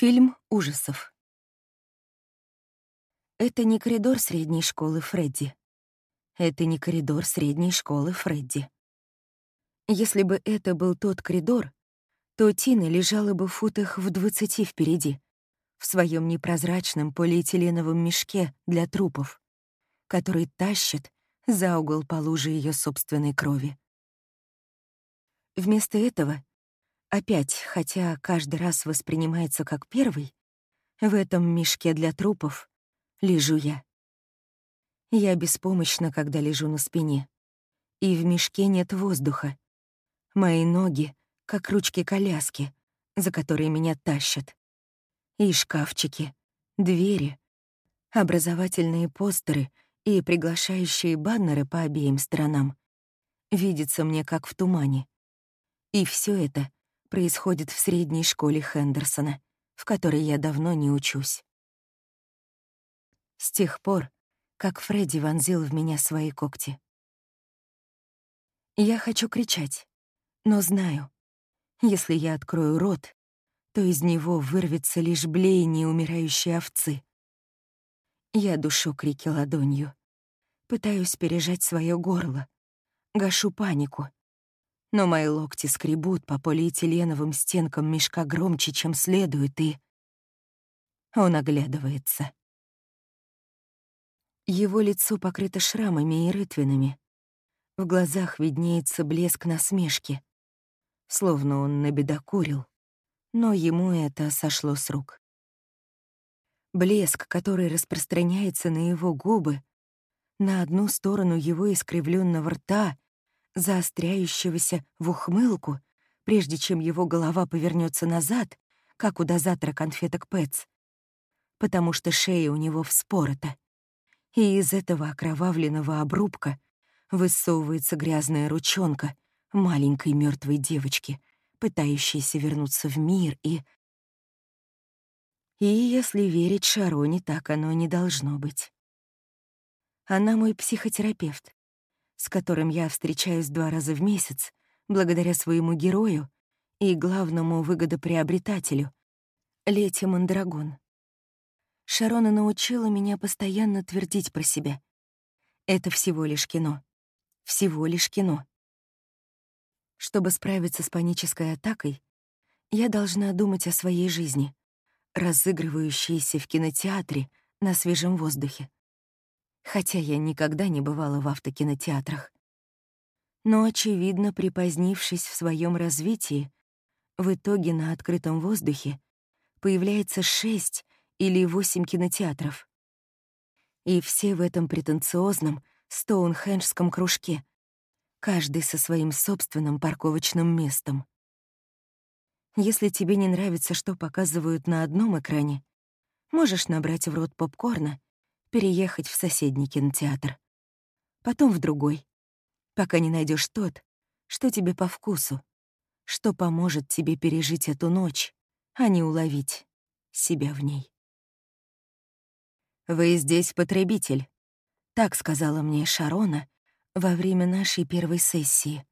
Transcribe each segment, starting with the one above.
Фильм ужасов. Это не коридор средней школы Фредди. Это не коридор средней школы Фредди. Если бы это был тот коридор, то Тина лежала бы в футах в двадцати впереди, в своем непрозрачном полиэтиленовом мешке для трупов, который тащит за угол по луже ее собственной крови. Вместо этого Опять, хотя каждый раз воспринимается как первый, в этом мешке для трупов лежу я. Я беспомощна, когда лежу на спине. И в мешке нет воздуха. Мои ноги — как ручки коляски, за которые меня тащат. И шкафчики, двери, образовательные постеры и приглашающие баннеры по обеим сторонам. Видится мне как в тумане. И все это происходит в средней школе Хендерсона, в которой я давно не учусь. С тех пор, как Фредди вонзил в меня свои когти. Я хочу кричать, но знаю, если я открою рот, то из него вырвется лишь блеяние умирающей овцы. Я душу крики ладонью, пытаюсь пережать свое горло, гашу панику — но мои локти скребут по полиэтиленовым стенкам мешка громче, чем следует, и... Он оглядывается. Его лицо покрыто шрамами и рытвинами. В глазах виднеется блеск насмешки, словно он набедокурил, но ему это сошло с рук. Блеск, который распространяется на его губы, на одну сторону его искривленного рта заостряющегося в ухмылку, прежде чем его голова повернется назад, как у дозатора конфеток Пэтс, потому что шея у него вспорота. И из этого окровавленного обрубка высовывается грязная ручонка маленькой мертвой девочки, пытающейся вернуться в мир и... И если верить Шароне, так оно не должно быть. Она мой психотерапевт, с которым я встречаюсь два раза в месяц, благодаря своему герою и главному выгодоприобретателю — Лете Мандрагон. Шарона научила меня постоянно твердить про себя. Это всего лишь кино. Всего лишь кино. Чтобы справиться с панической атакой, я должна думать о своей жизни, разыгрывающейся в кинотеатре на свежем воздухе хотя я никогда не бывала в автокинотеатрах. Но, очевидно, припозднившись в своем развитии, в итоге на открытом воздухе появляется шесть или восемь кинотеатров. И все в этом претенциозном Стоунхенджском кружке, каждый со своим собственным парковочным местом. Если тебе не нравится, что показывают на одном экране, можешь набрать в рот попкорна переехать в соседний кинотеатр. Потом в другой, пока не найдешь тот, что тебе по вкусу, что поможет тебе пережить эту ночь, а не уловить себя в ней. «Вы здесь потребитель», — так сказала мне Шарона во время нашей первой сессии.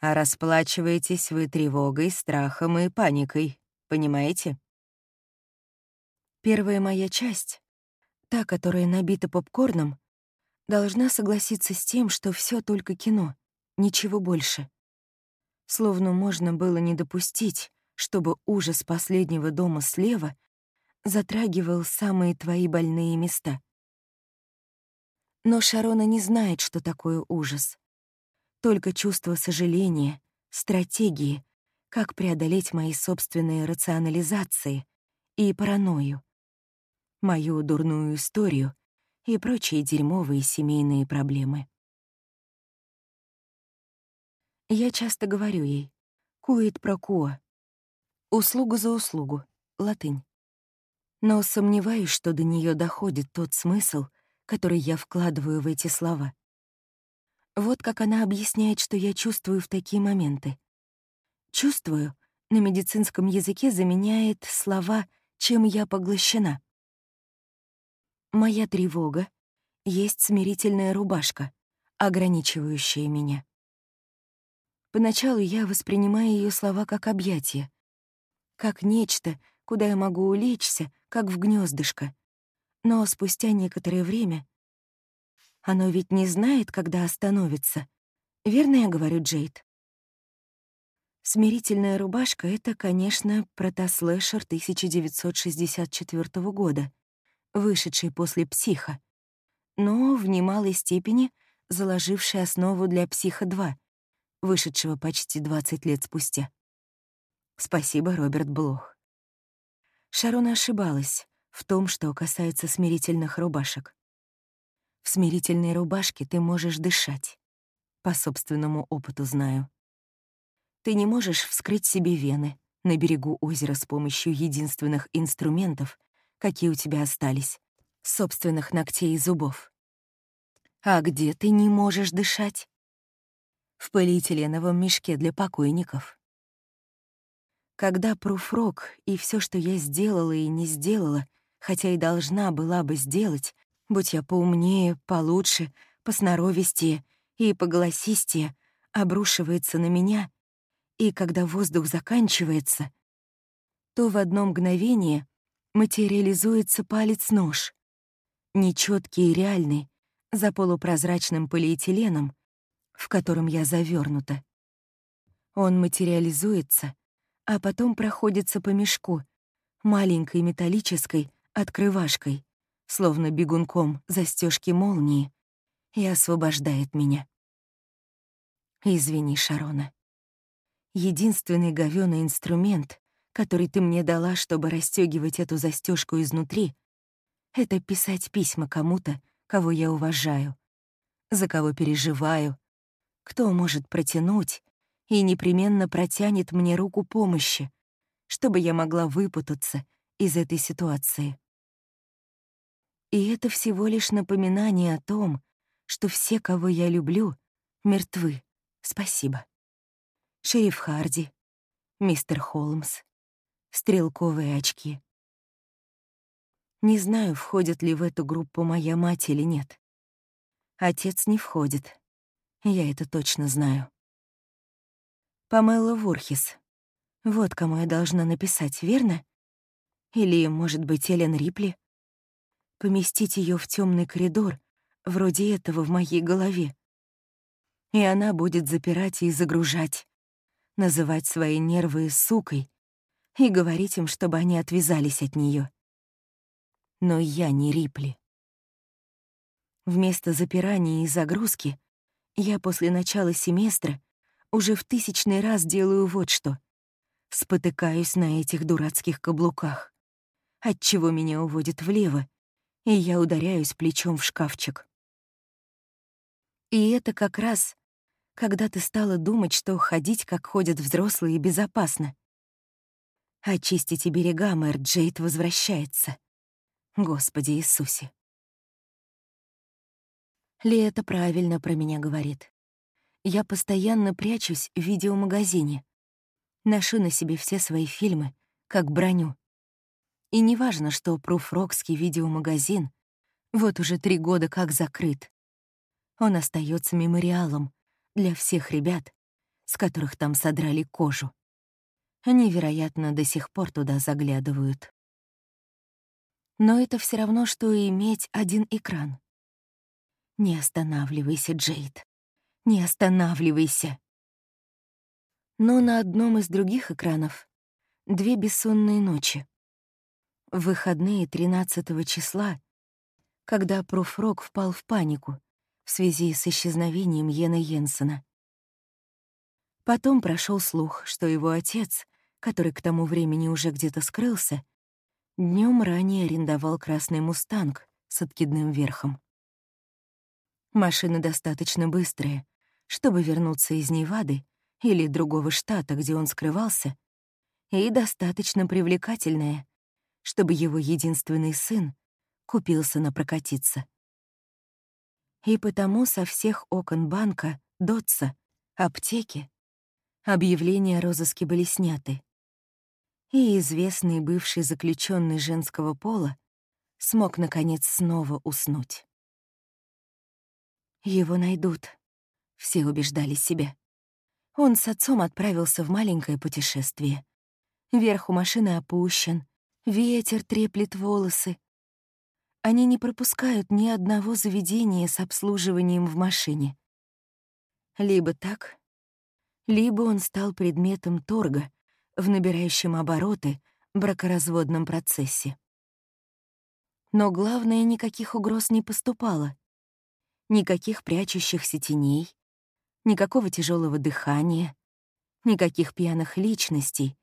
«А расплачиваетесь вы тревогой, страхом и паникой, понимаете?» Первая моя часть та, которая набита попкорном, должна согласиться с тем, что все только кино, ничего больше. Словно можно было не допустить, чтобы ужас последнего дома слева затрагивал самые твои больные места. Но Шарона не знает, что такое ужас. Только чувство сожаления, стратегии, как преодолеть мои собственные рационализации и паранойю мою дурную историю и прочие дерьмовые семейные проблемы. Я часто говорю ей «куит про куа», услугу за услугу, латынь. Но сомневаюсь, что до нее доходит тот смысл, который я вкладываю в эти слова. Вот как она объясняет, что я чувствую в такие моменты. «Чувствую» на медицинском языке заменяет слова «чем я поглощена». Моя тревога есть смирительная рубашка, ограничивающая меня. Поначалу я воспринимаю ее слова как объятие, как нечто, куда я могу улечься, как в гнездышко. Но спустя некоторое время оно ведь не знает, когда остановится. Верно я говорю, Джейд? Смирительная рубашка — это, конечно, протослэшер 1964 года, вышедший после «Психа», но в немалой степени заложивший основу для «Психа-2», вышедшего почти 20 лет спустя. Спасибо, Роберт Блох. Шарона ошибалась в том, что касается смирительных рубашек. В смирительной рубашке ты можешь дышать. По собственному опыту знаю. Ты не можешь вскрыть себе вены на берегу озера с помощью единственных инструментов, какие у тебя остались — собственных ногтей и зубов. А где ты не можешь дышать? В полиэтиленовом мешке для покойников. Когда пруфрок и все, что я сделала и не сделала, хотя и должна была бы сделать, будь я поумнее, получше, посноровистее и поголосистее, обрушивается на меня, и когда воздух заканчивается, то в одно мгновение материализуется палец-нож, нечеткий и реальный, за полупрозрачным полиэтиленом, в котором я завернута. Он материализуется, а потом проходится по мешку, маленькой металлической открывашкой, словно бегунком застежки молнии, и освобождает меня. Извини, Шарона. Единственный говёный инструмент, который ты мне дала, чтобы расстёгивать эту застежку изнутри, это писать письма кому-то, кого я уважаю, за кого переживаю, кто может протянуть и непременно протянет мне руку помощи, чтобы я могла выпутаться из этой ситуации. И это всего лишь напоминание о том, что все, кого я люблю, мертвы. Спасибо. Шериф Харди, мистер Холмс, стрелковые очки. Не знаю, входит ли в эту группу моя мать или нет. Отец не входит. Я это точно знаю. Памела Вурхис. Вот кому я должна написать, верно? Или, может быть, Элен Рипли? Поместить ее в темный коридор, вроде этого в моей голове. И она будет запирать и загружать, называть свои нервы сукой и говорить им, чтобы они отвязались от нее. Но я не Рипли. Вместо запирания и загрузки я после начала семестра уже в тысячный раз делаю вот что. Спотыкаюсь на этих дурацких каблуках, отчего меня уводит влево, и я ударяюсь плечом в шкафчик. И это как раз, когда ты стала думать, что ходить, как ходят взрослые, безопасно. Очистите берега, мэр Джейд возвращается. Господи Иисусе. Ли это правильно про меня говорит. Я постоянно прячусь в видеомагазине. Ношу на себе все свои фильмы, как броню. И неважно, что пруфрокский видеомагазин вот уже три года как закрыт. Он остается мемориалом для всех ребят, с которых там содрали кожу. Они, вероятно, до сих пор туда заглядывают. Но это все равно, что иметь один экран. Не останавливайся, Джейд. Не останавливайся. Но на одном из других экранов две бессонные ночи. Выходные 13 числа, когда Пруфрок впал в панику в связи с исчезновением Йена Йенсена. Потом прошел слух, что его отец, который к тому времени уже где-то скрылся, днем ранее арендовал красный «Мустанг» с откидным верхом. Машина достаточно быстрая, чтобы вернуться из Невады или другого штата, где он скрывался, и достаточно привлекательная, чтобы его единственный сын купился на прокатиться. И потому со всех окон банка, дотса, аптеки объявления о розыске были сняты. И известный бывший заключенный женского пола смог, наконец, снова уснуть. Его найдут, все убеждали себя. Он с отцом отправился в маленькое путешествие. Верх у машины опущен, ветер треплет волосы. Они не пропускают ни одного заведения с обслуживанием в машине. Либо так, либо он стал предметом торга в набирающем обороты бракоразводном процессе. Но главное, никаких угроз не поступало. Никаких прячущихся теней, никакого тяжелого дыхания, никаких пьяных личностей,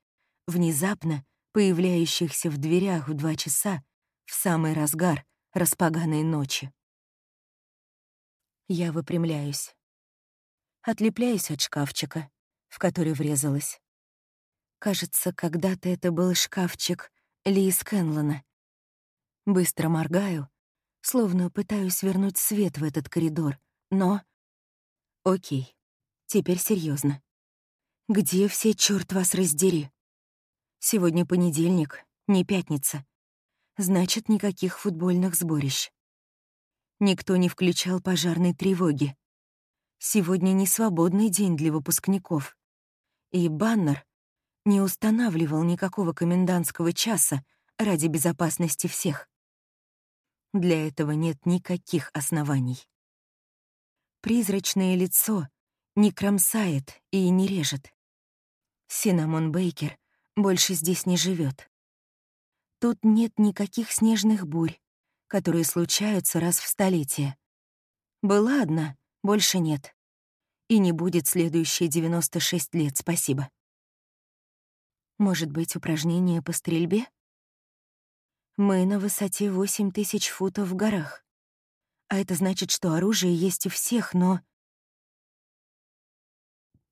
внезапно появляющихся в дверях в два часа в самый разгар распоганой ночи. Я выпрямляюсь. Отлепляюсь от шкафчика, в который врезалась. Кажется, когда-то это был шкафчик Ли Скэнлона. Быстро моргаю, словно пытаюсь вернуть свет в этот коридор, но... Окей, теперь серьезно. Где все, черт вас раздери? Сегодня понедельник, не пятница. Значит, никаких футбольных сборищ. Никто не включал пожарной тревоги. Сегодня не свободный день для выпускников. И баннер не устанавливал никакого комендантского часа ради безопасности всех. Для этого нет никаких оснований. Призрачное лицо не кромсает и не режет. Синамон Бейкер больше здесь не живет. Тут нет никаких снежных бурь, которые случаются раз в столетие. Была одна, больше нет. И не будет следующие 96 лет, спасибо. Может быть, упражнение по стрельбе? Мы на высоте 8 тысяч футов в горах. А это значит, что оружие есть у всех, но...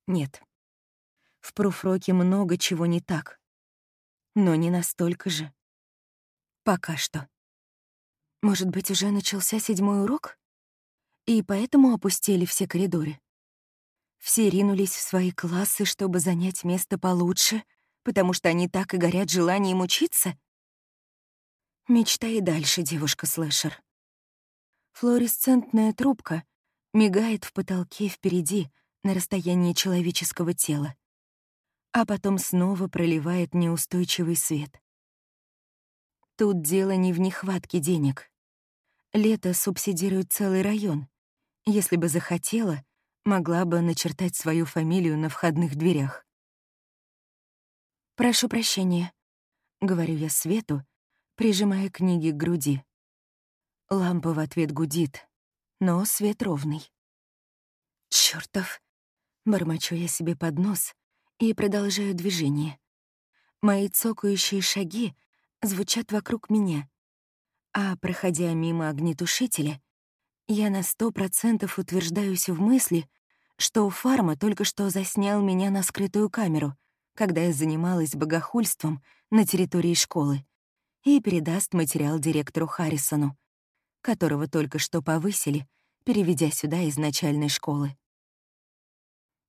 Нет. В пруфроке много чего не так. Но не настолько же. Пока что. Может быть, уже начался седьмой урок? И поэтому опустили все коридоры. Все ринулись в свои классы, чтобы занять место получше, потому что они так и горят желанием учиться? Мечтай дальше, девушка-слэшер. Флуоресцентная трубка мигает в потолке впереди на расстоянии человеческого тела а потом снова проливает неустойчивый свет. Тут дело не в нехватке денег. Лето субсидирует целый район. Если бы захотела, могла бы начертать свою фамилию на входных дверях. «Прошу прощения», — говорю я Свету, прижимая книги к груди. Лампа в ответ гудит, но свет ровный. «Чёртов!» — бормочу я себе под нос, и продолжаю движение. Мои цокающие шаги звучат вокруг меня, а, проходя мимо огнетушителя, я на сто процентов утверждаюсь в мысли, что Фарма только что заснял меня на скрытую камеру, когда я занималась богохульством на территории школы, и передаст материал директору Харрисону, которого только что повысили, переведя сюда из начальной школы.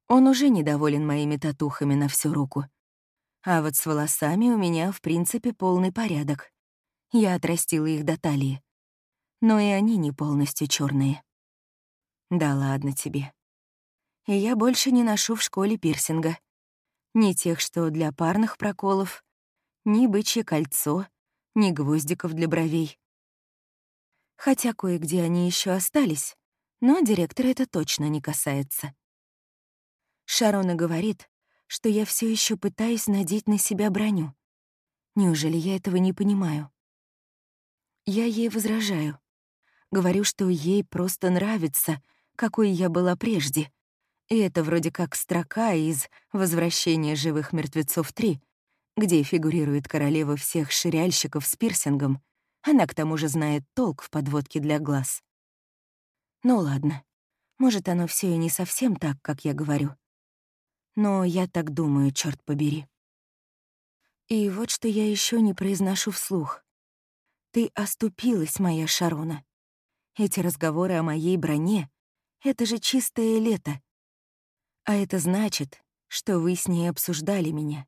Он уже недоволен моими татухами на всю руку. А вот с волосами у меня, в принципе, полный порядок. Я отрастила их до талии. Но и они не полностью черные. Да ладно тебе. И я больше не ношу в школе пирсинга. Ни тех, что для парных проколов, ни бычье кольцо, ни гвоздиков для бровей. Хотя кое-где они еще остались, но директора это точно не касается. Шарона говорит, что я все еще пытаюсь надеть на себя броню. Неужели я этого не понимаю? Я ей возражаю. Говорю, что ей просто нравится, какой я была прежде. И это вроде как строка из «Возвращения живых мертвецов 3», где фигурирует королева всех ширяльщиков с пирсингом. Она к тому же знает толк в подводке для глаз. Ну ладно, может, оно все и не совсем так, как я говорю. Но я так думаю, черт побери. И вот что я еще не произношу вслух. Ты оступилась, моя Шарона. Эти разговоры о моей броне — это же чистое лето. А это значит, что вы с ней обсуждали меня,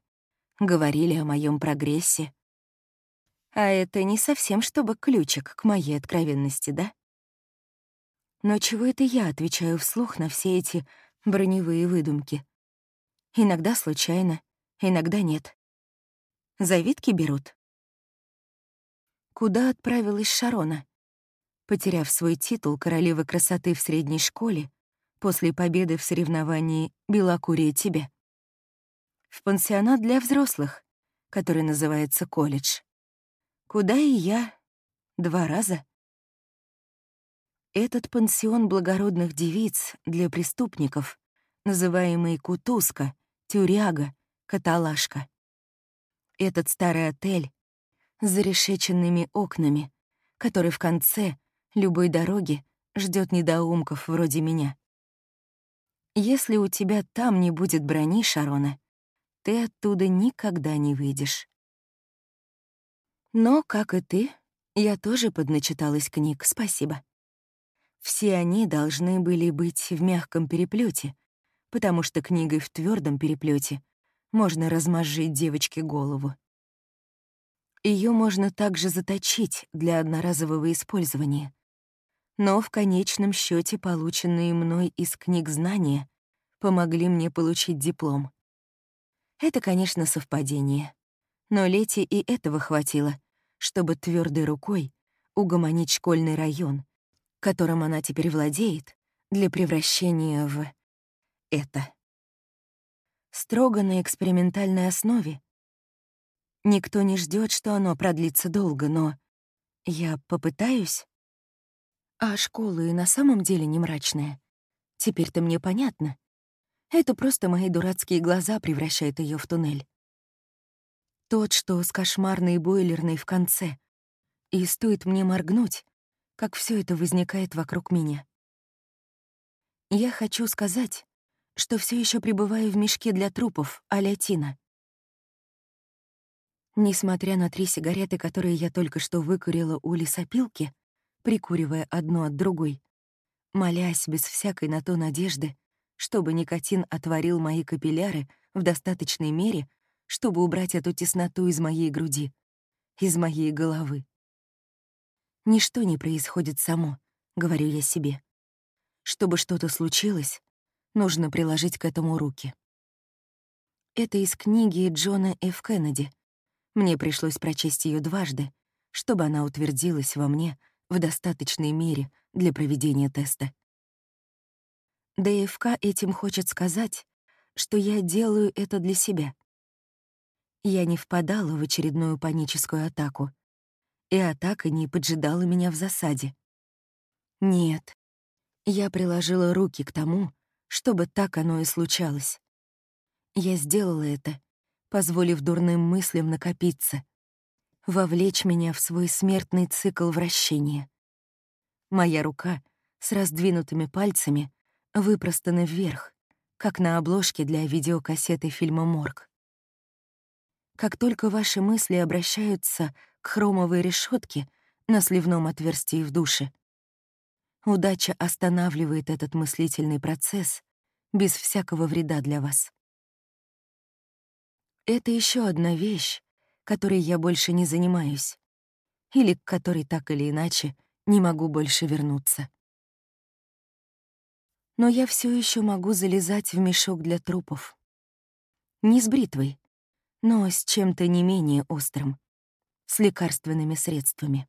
говорили о моем прогрессе. А это не совсем чтобы ключик к моей откровенности, да? Но чего это я отвечаю вслух на все эти броневые выдумки? Иногда случайно, иногда нет. Завидки берут. Куда отправилась Шарона? Потеряв свой титул королевы красоты в средней школе, после победы в соревновании «Белокурие тебе». В пансионат для взрослых, который называется колледж. Куда и я два раза. Этот пансион благородных девиц для преступников, называемый Кутузка, Тюряга, Каталашка. Этот старый отель с зарешеченными окнами, который в конце любой дороги ждет недоумков вроде меня. Если у тебя там не будет брони, Шарона, ты оттуда никогда не выйдешь. Но, как и ты, я тоже подначиталась книг, спасибо. Все они должны были быть в мягком переплете, потому что книгой в твердом переплете можно размозжить девочке голову. Ее можно также заточить для одноразового использования. Но в конечном счете полученные мной из книг знания помогли мне получить диплом. Это, конечно, совпадение. Но Лете и этого хватило, чтобы твердой рукой угомонить школьный район, которым она теперь владеет, для превращения в это. Строго на экспериментальной основе. Никто не ждет, что оно продлится долго, но я попытаюсь. А школа и на самом деле не мрачная. Теперь-то мне понятно. Это просто мои дурацкие глаза превращают ее в туннель. Тот, что с кошмарной бойлерной в конце. И стоит мне моргнуть, как все это возникает вокруг меня. Я хочу сказать, что все еще пребываю в мешке для трупов, а Тина. Несмотря на три сигареты, которые я только что выкурила у лесопилки, прикуривая одну от другой, молясь без всякой на то надежды, чтобы никотин отворил мои капилляры в достаточной мере, чтобы убрать эту тесноту из моей груди, из моей головы. Ничто не происходит само, говорю я себе. Чтобы что-то случилось, нужно приложить к этому руки. Это из книги Джона Ф. Кеннеди. Мне пришлось прочесть ее дважды, чтобы она утвердилась во мне в достаточной мере для проведения теста. ДФК этим хочет сказать, что я делаю это для себя. Я не впадала в очередную паническую атаку, и атака не поджидала меня в засаде. Нет, я приложила руки к тому, чтобы так оно и случалось. Я сделала это, позволив дурным мыслям накопиться, вовлечь меня в свой смертный цикл вращения. Моя рука с раздвинутыми пальцами выпростана вверх, как на обложке для видеокассеты фильма «Морг». Как только ваши мысли обращаются к хромовой решетке на сливном отверстии в душе, удача останавливает этот мыслительный процесс без всякого вреда для вас. Это еще одна вещь, которой я больше не занимаюсь, или к которой так или иначе не могу больше вернуться. Но я все еще могу залезать в мешок для трупов. Не с бритвой, но с чем-то не менее острым, с лекарственными средствами.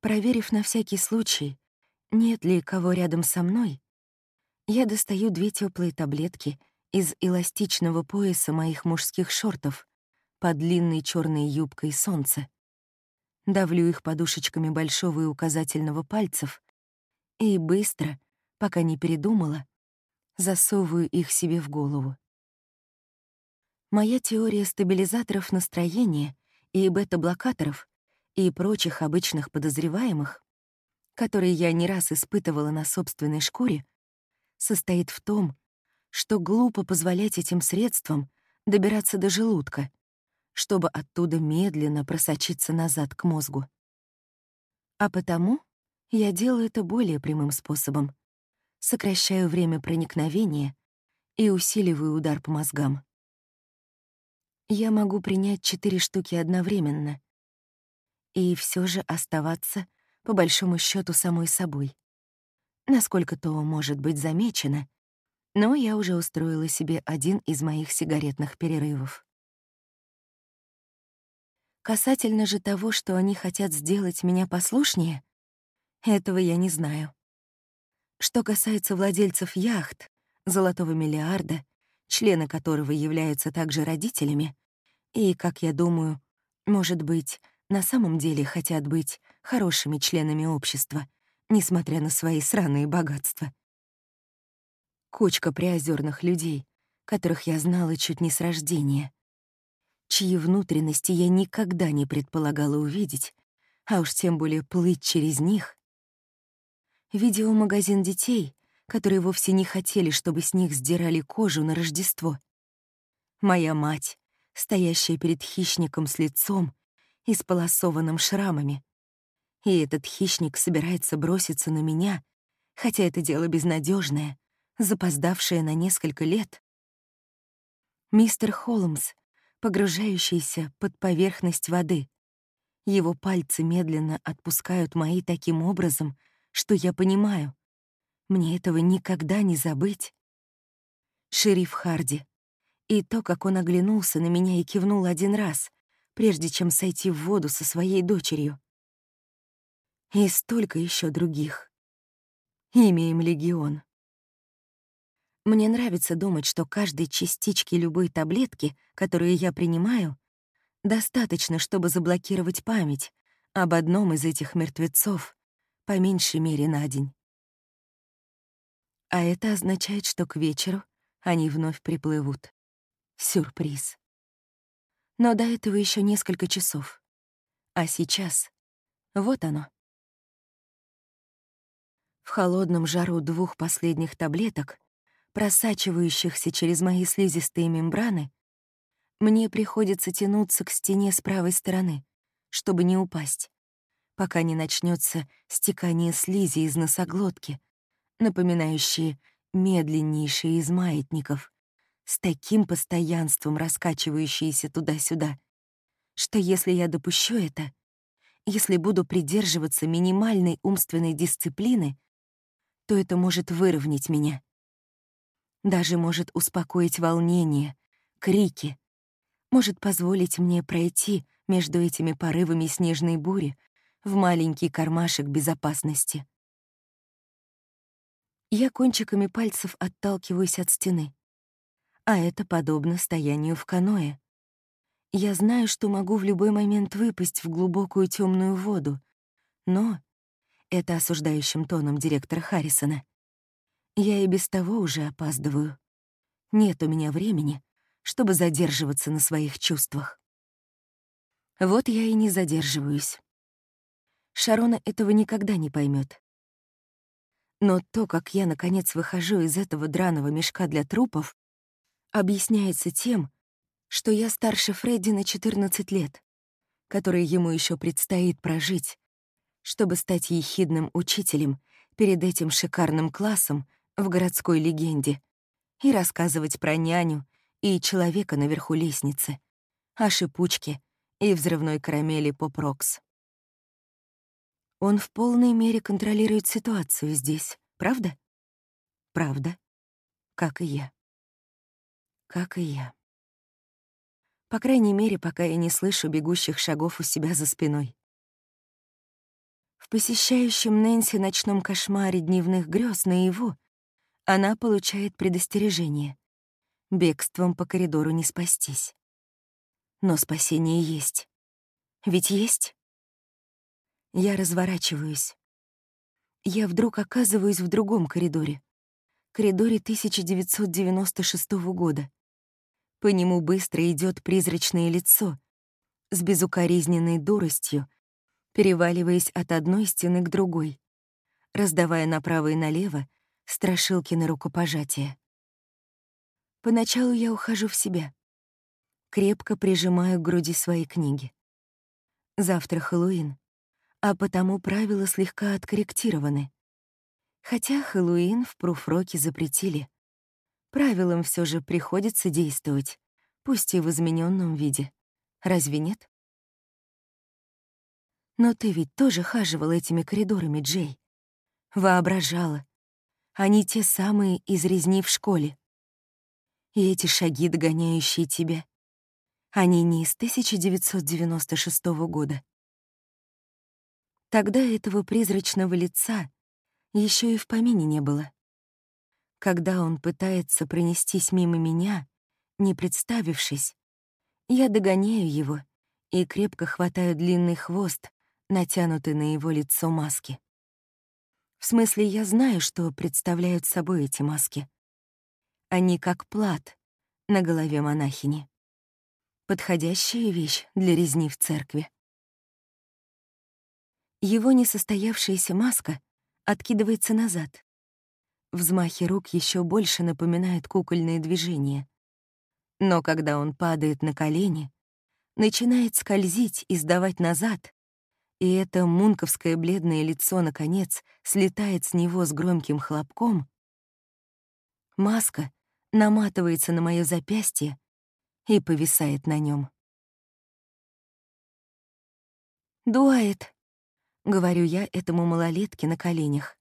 Проверив на всякий случай, нет ли кого рядом со мной, я достаю две теплые таблетки из эластичного пояса моих мужских шортов под длинной черной юбкой солнца. Давлю их подушечками большого и указательного пальцев и быстро, пока не передумала, засовываю их себе в голову. Моя теория стабилизаторов настроения и бета-блокаторов и прочих обычных подозреваемых, которые я не раз испытывала на собственной шкуре, состоит в том, что глупо позволять этим средствам добираться до желудка, чтобы оттуда медленно просочиться назад к мозгу. А потому я делаю это более прямым способом. Сокращаю время проникновения и усиливаю удар по мозгам. Я могу принять четыре штуки одновременно и все же оставаться, по большому счету, самой собой. Насколько то может быть замечено, но я уже устроила себе один из моих сигаретных перерывов. Касательно же того, что они хотят сделать меня послушнее, этого я не знаю. Что касается владельцев яхт, золотого миллиарда, члены которого являются также родителями, и, как я думаю, может быть, на самом деле хотят быть хорошими членами общества, несмотря на свои сраные богатства. Кучка приозерных людей, которых я знала чуть не с рождения, чьи внутренности я никогда не предполагала увидеть, а уж тем более плыть через них. Видеомагазин детей, которые вовсе не хотели, чтобы с них сдирали кожу на Рождество. Моя мать, стоящая перед хищником с лицом, исполосованным шрамами. И этот хищник собирается броситься на меня, хотя это дело безнадежное, запоздавшее на несколько лет. Мистер Холмс, погружающийся под поверхность воды. Его пальцы медленно отпускают мои таким образом, что я понимаю. Мне этого никогда не забыть. Шериф Харди, и то, как он оглянулся на меня и кивнул один раз, прежде чем сойти в воду со своей дочерью. И столько еще других. Имя им легион. Мне нравится думать, что каждой частички любой таблетки, которую я принимаю, достаточно, чтобы заблокировать память об одном из этих мертвецов, по меньшей мере на день. А это означает, что к вечеру они вновь приплывут. Сюрприз. Но до этого еще несколько часов. А сейчас вот оно. В холодном жару двух последних таблеток, просачивающихся через мои слизистые мембраны, мне приходится тянуться к стене с правой стороны, чтобы не упасть, пока не начнется стекание слизи из носоглотки, напоминающие медленнейшие из маятников, с таким постоянством раскачивающиеся туда-сюда, что если я допущу это, если буду придерживаться минимальной умственной дисциплины, то это может выровнять меня. Даже может успокоить волнение, крики, может позволить мне пройти между этими порывами снежной бури в маленький кармашек безопасности. Я кончиками пальцев отталкиваюсь от стены а это подобно стоянию в каное. Я знаю, что могу в любой момент выпасть в глубокую темную воду, но это осуждающим тоном директора Харрисона. Я и без того уже опаздываю. Нет у меня времени, чтобы задерживаться на своих чувствах. Вот я и не задерживаюсь. Шарона этого никогда не поймет. Но то, как я, наконец, выхожу из этого драного мешка для трупов, объясняется тем, что я старше Фредди на 14 лет, которые ему еще предстоит прожить, чтобы стать ехидным учителем перед этим шикарным классом в городской легенде и рассказывать про няню и человека наверху лестницы, о шипучке и взрывной карамели Поп-Рокс. Он в полной мере контролирует ситуацию здесь, правда? Правда, как и я как и я. По крайней мере, пока я не слышу бегущих шагов у себя за спиной. В посещающем Нэнси ночном кошмаре дневных грез наяву она получает предостережение. Бегством по коридору не спастись. Но спасение есть. Ведь есть? Я разворачиваюсь. Я вдруг оказываюсь в другом коридоре. Коридоре 1996 года. По нему быстро идет призрачное лицо с безукоризненной дуростью, переваливаясь от одной стены к другой, раздавая направо и налево страшилки на рукопожатие. Поначалу я ухожу в себя, крепко прижимаю к груди свои книги. Завтра Хэллоуин, а потому правила слегка откорректированы. Хотя Хэллоуин в пруфроке запретили. Правилам все же приходится действовать, пусть и в измененном виде. Разве нет? Но ты ведь тоже хаживала этими коридорами, Джей. Воображала. Они те самые из резни в школе. И эти шаги, догоняющие тебя. Они не из 1996 года. Тогда этого призрачного лица еще и в помине не было. Когда он пытается пронестись мимо меня, не представившись, я догоняю его и крепко хватаю длинный хвост, натянутый на его лицо маски. В смысле, я знаю, что представляют собой эти маски. Они как плат на голове монахини. Подходящая вещь для резни в церкви. Его несостоявшаяся маска откидывается назад. Взмахи рук еще больше напоминают кукольные движения. Но когда он падает на колени, начинает скользить и сдавать назад, и это мунковское бледное лицо, наконец, слетает с него с громким хлопком, маска наматывается на мое запястье и повисает на нем. «Дуает», говорю я этому малолетке на коленях.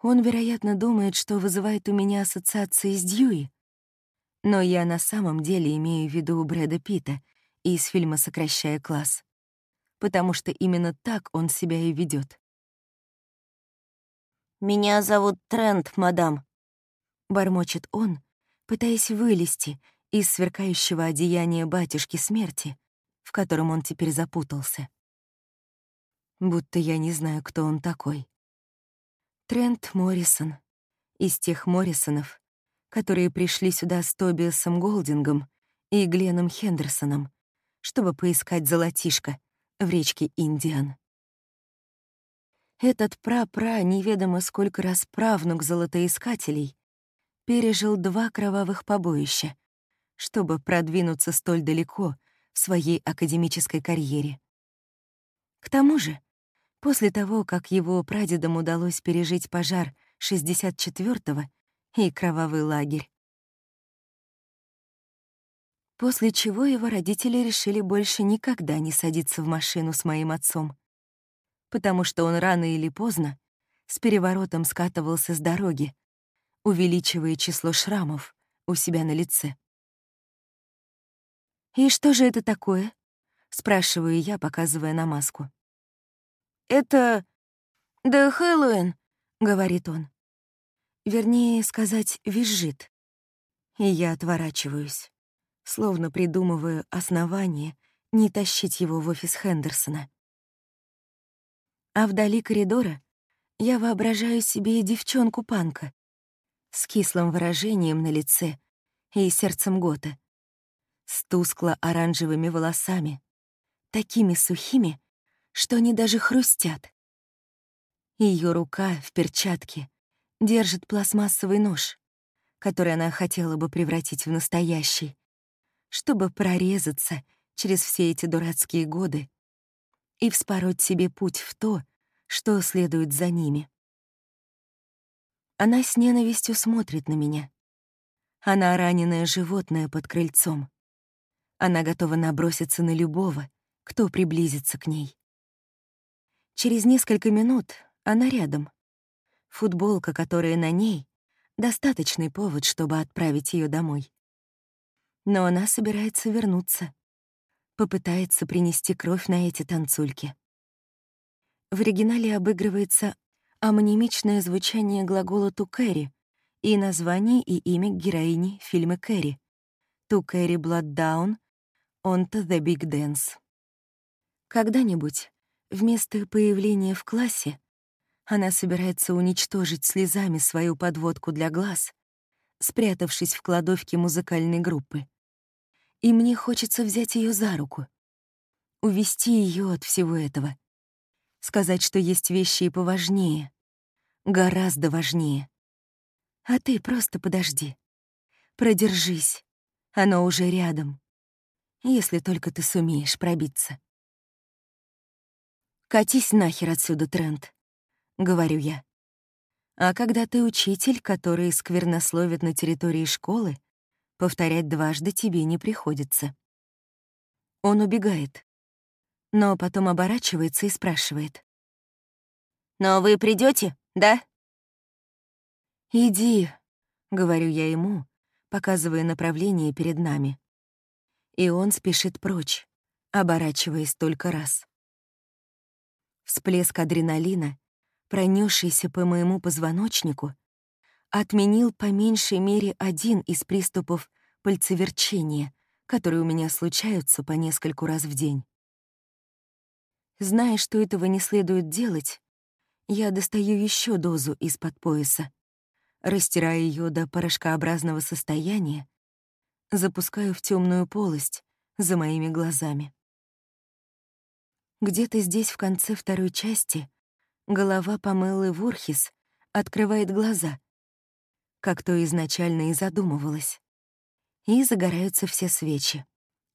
Он, вероятно, думает, что вызывает у меня ассоциации с Дьюи, но я на самом деле имею в виду Брэда Питта из фильма «Сокращая класс», потому что именно так он себя и ведет. «Меня зовут Трент, мадам», — бормочет он, пытаясь вылезти из сверкающего одеяния батюшки смерти, в котором он теперь запутался будто я не знаю, кто он такой. Трент Моррисон. Из тех Моррисонов, которые пришли сюда с Тобиасом Голдингом и Гленом Хендерсоном, чтобы поискать золотишко в речке Индиан. Этот пра-пра неведомо сколько раз правнук золотоискателей пережил два кровавых побоища, чтобы продвинуться столь далеко в своей академической карьере. К тому же После того, как его прадедам удалось пережить пожар 64-го и кровавый лагерь. После чего его родители решили больше никогда не садиться в машину с моим отцом, потому что он рано или поздно с переворотом скатывался с дороги, увеличивая число шрамов у себя на лице. «И что же это такое?» — спрашиваю я, показывая на маску. Это... да Хэллоуин», — говорит он. Вернее сказать, визжит. И я отворачиваюсь, словно придумываю основание не тащить его в офис Хендерсона. А вдали коридора я воображаю себе девчонку-панка с кислым выражением на лице и сердцем Гота, с тускло-оранжевыми волосами, такими сухими, что они даже хрустят. Ее рука в перчатке держит пластмассовый нож, который она хотела бы превратить в настоящий, чтобы прорезаться через все эти дурацкие годы и вспороть себе путь в то, что следует за ними. Она с ненавистью смотрит на меня. Она раненое животное под крыльцом. Она готова наброситься на любого, кто приблизится к ней. Через несколько минут она рядом. Футболка, которая на ней, — достаточный повод, чтобы отправить ее домой. Но она собирается вернуться. Попытается принести кровь на эти танцульки. В оригинале обыгрывается амонимичное звучание глагола «to carry» и название и имя героини фильма «Кэрри» «To carry blood down onto the big dance». Когда-нибудь Вместо появления в классе она собирается уничтожить слезами свою подводку для глаз, спрятавшись в кладовке музыкальной группы. И мне хочется взять ее за руку, увести ее от всего этого, сказать, что есть вещи и поважнее, гораздо важнее. А ты просто подожди, продержись, оно уже рядом, если только ты сумеешь пробиться. «Катись нахер отсюда, Трент», — говорю я. А когда ты учитель, который сквернословит на территории школы, повторять дважды тебе не приходится. Он убегает, но потом оборачивается и спрашивает. «Но вы придете, да?» «Иди», — говорю я ему, показывая направление перед нами. и он спешит прочь, оборачиваясь только раз. Всплеск адреналина, пронесшийся по моему позвоночнику, отменил по меньшей мере один из приступов пальцеверчения, которые у меня случаются по нескольку раз в день. Зная, что этого не следует делать, я достаю еще дозу из-под пояса, растираю ее до порошкообразного состояния, запускаю в темную полость за моими глазами. Где-то здесь, в конце второй части, голова Памелы Вурхис открывает глаза, как то изначально и задумывалось. И загораются все свечи,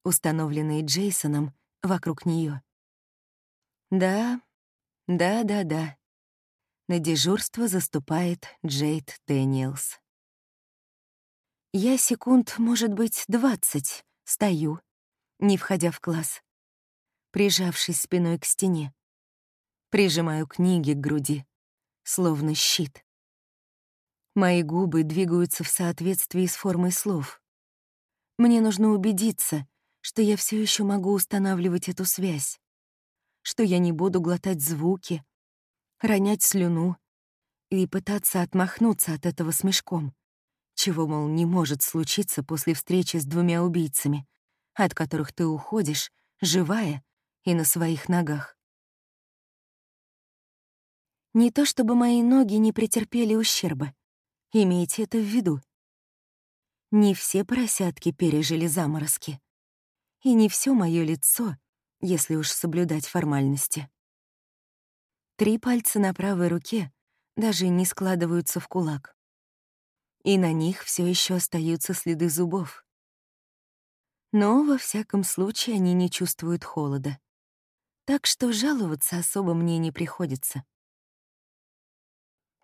установленные Джейсоном вокруг нее. Да, да, да, да. На дежурство заступает Джейд Дэниелс. Я секунд, может быть, двадцать, стою, не входя в класс, прижавшись спиной к стене. Прижимаю книги к груди, словно щит. Мои губы двигаются в соответствии с формой слов. Мне нужно убедиться, что я все еще могу устанавливать эту связь, что я не буду глотать звуки, ронять слюну и пытаться отмахнуться от этого смешком чего, мол, не может случиться после встречи с двумя убийцами, от которых ты уходишь, живая и на своих ногах. Не то чтобы мои ноги не претерпели ущерба. Имейте это в виду. Не все поросятки пережили заморозки. И не все мое лицо, если уж соблюдать формальности. Три пальца на правой руке даже не складываются в кулак и на них все еще остаются следы зубов. Но, во всяком случае, они не чувствуют холода. Так что жаловаться особо мне не приходится.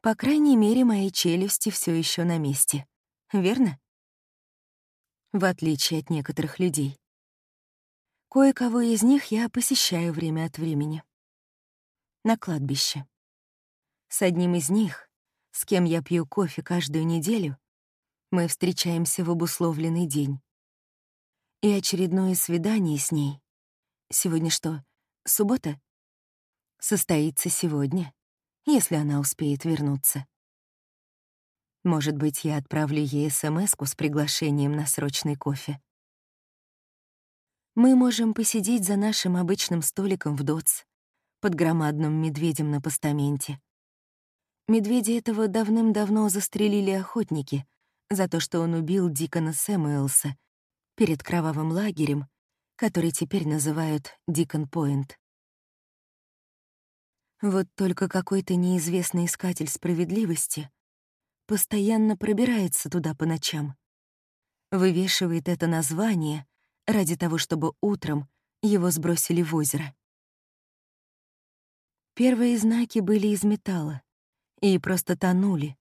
По крайней мере, мои челюсти все еще на месте. Верно? В отличие от некоторых людей. Кое-кого из них я посещаю время от времени. На кладбище. С одним из них с кем я пью кофе каждую неделю, мы встречаемся в обусловленный день. И очередное свидание с ней. Сегодня что, суббота? Состоится сегодня, если она успеет вернуться. Может быть, я отправлю ей смс с приглашением на срочный кофе. Мы можем посидеть за нашим обычным столиком в ДОЦ, под громадным медведем на постаменте, Медведя этого давным-давно застрелили охотники за то, что он убил Дикона Сэмуэлса перед кровавым лагерем, который теперь называют Дикон-Пойнт. Вот только какой-то неизвестный искатель справедливости постоянно пробирается туда по ночам, вывешивает это название ради того, чтобы утром его сбросили в озеро. Первые знаки были из металла, и просто тонули.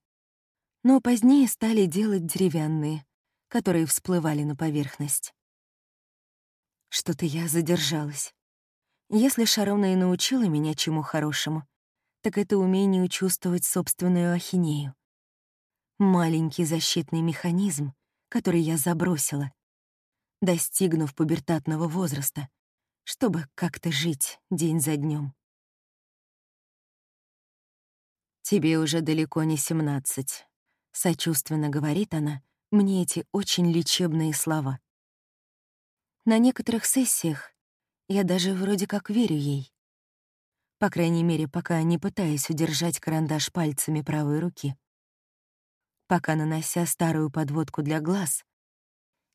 Но позднее стали делать деревянные, которые всплывали на поверхность. Что-то я задержалась. Если Шарона и научила меня чему хорошему, так это умение чувствовать собственную ахинею. Маленький защитный механизм, который я забросила, достигнув пубертатного возраста, чтобы как-то жить день за днем. «Тебе уже далеко не семнадцать», — сочувственно говорит она мне эти очень лечебные слова. На некоторых сессиях я даже вроде как верю ей. По крайней мере, пока не пытаюсь удержать карандаш пальцами правой руки. Пока, нанося старую подводку для глаз,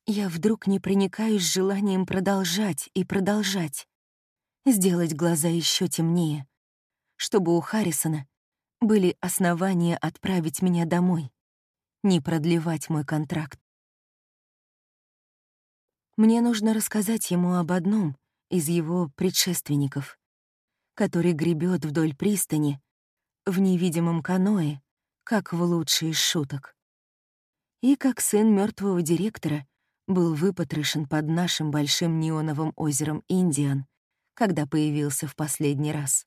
я вдруг не проникаюсь желанием продолжать и продолжать, сделать глаза еще темнее, чтобы у Харрисона были основания отправить меня домой, не продлевать мой контракт. Мне нужно рассказать ему об одном из его предшественников, который гребет вдоль пристани в невидимом каное, как в лучший из шуток. И как сын мертвого директора был выпотрошен под нашим большим неоновым озером Индиан, когда появился в последний раз.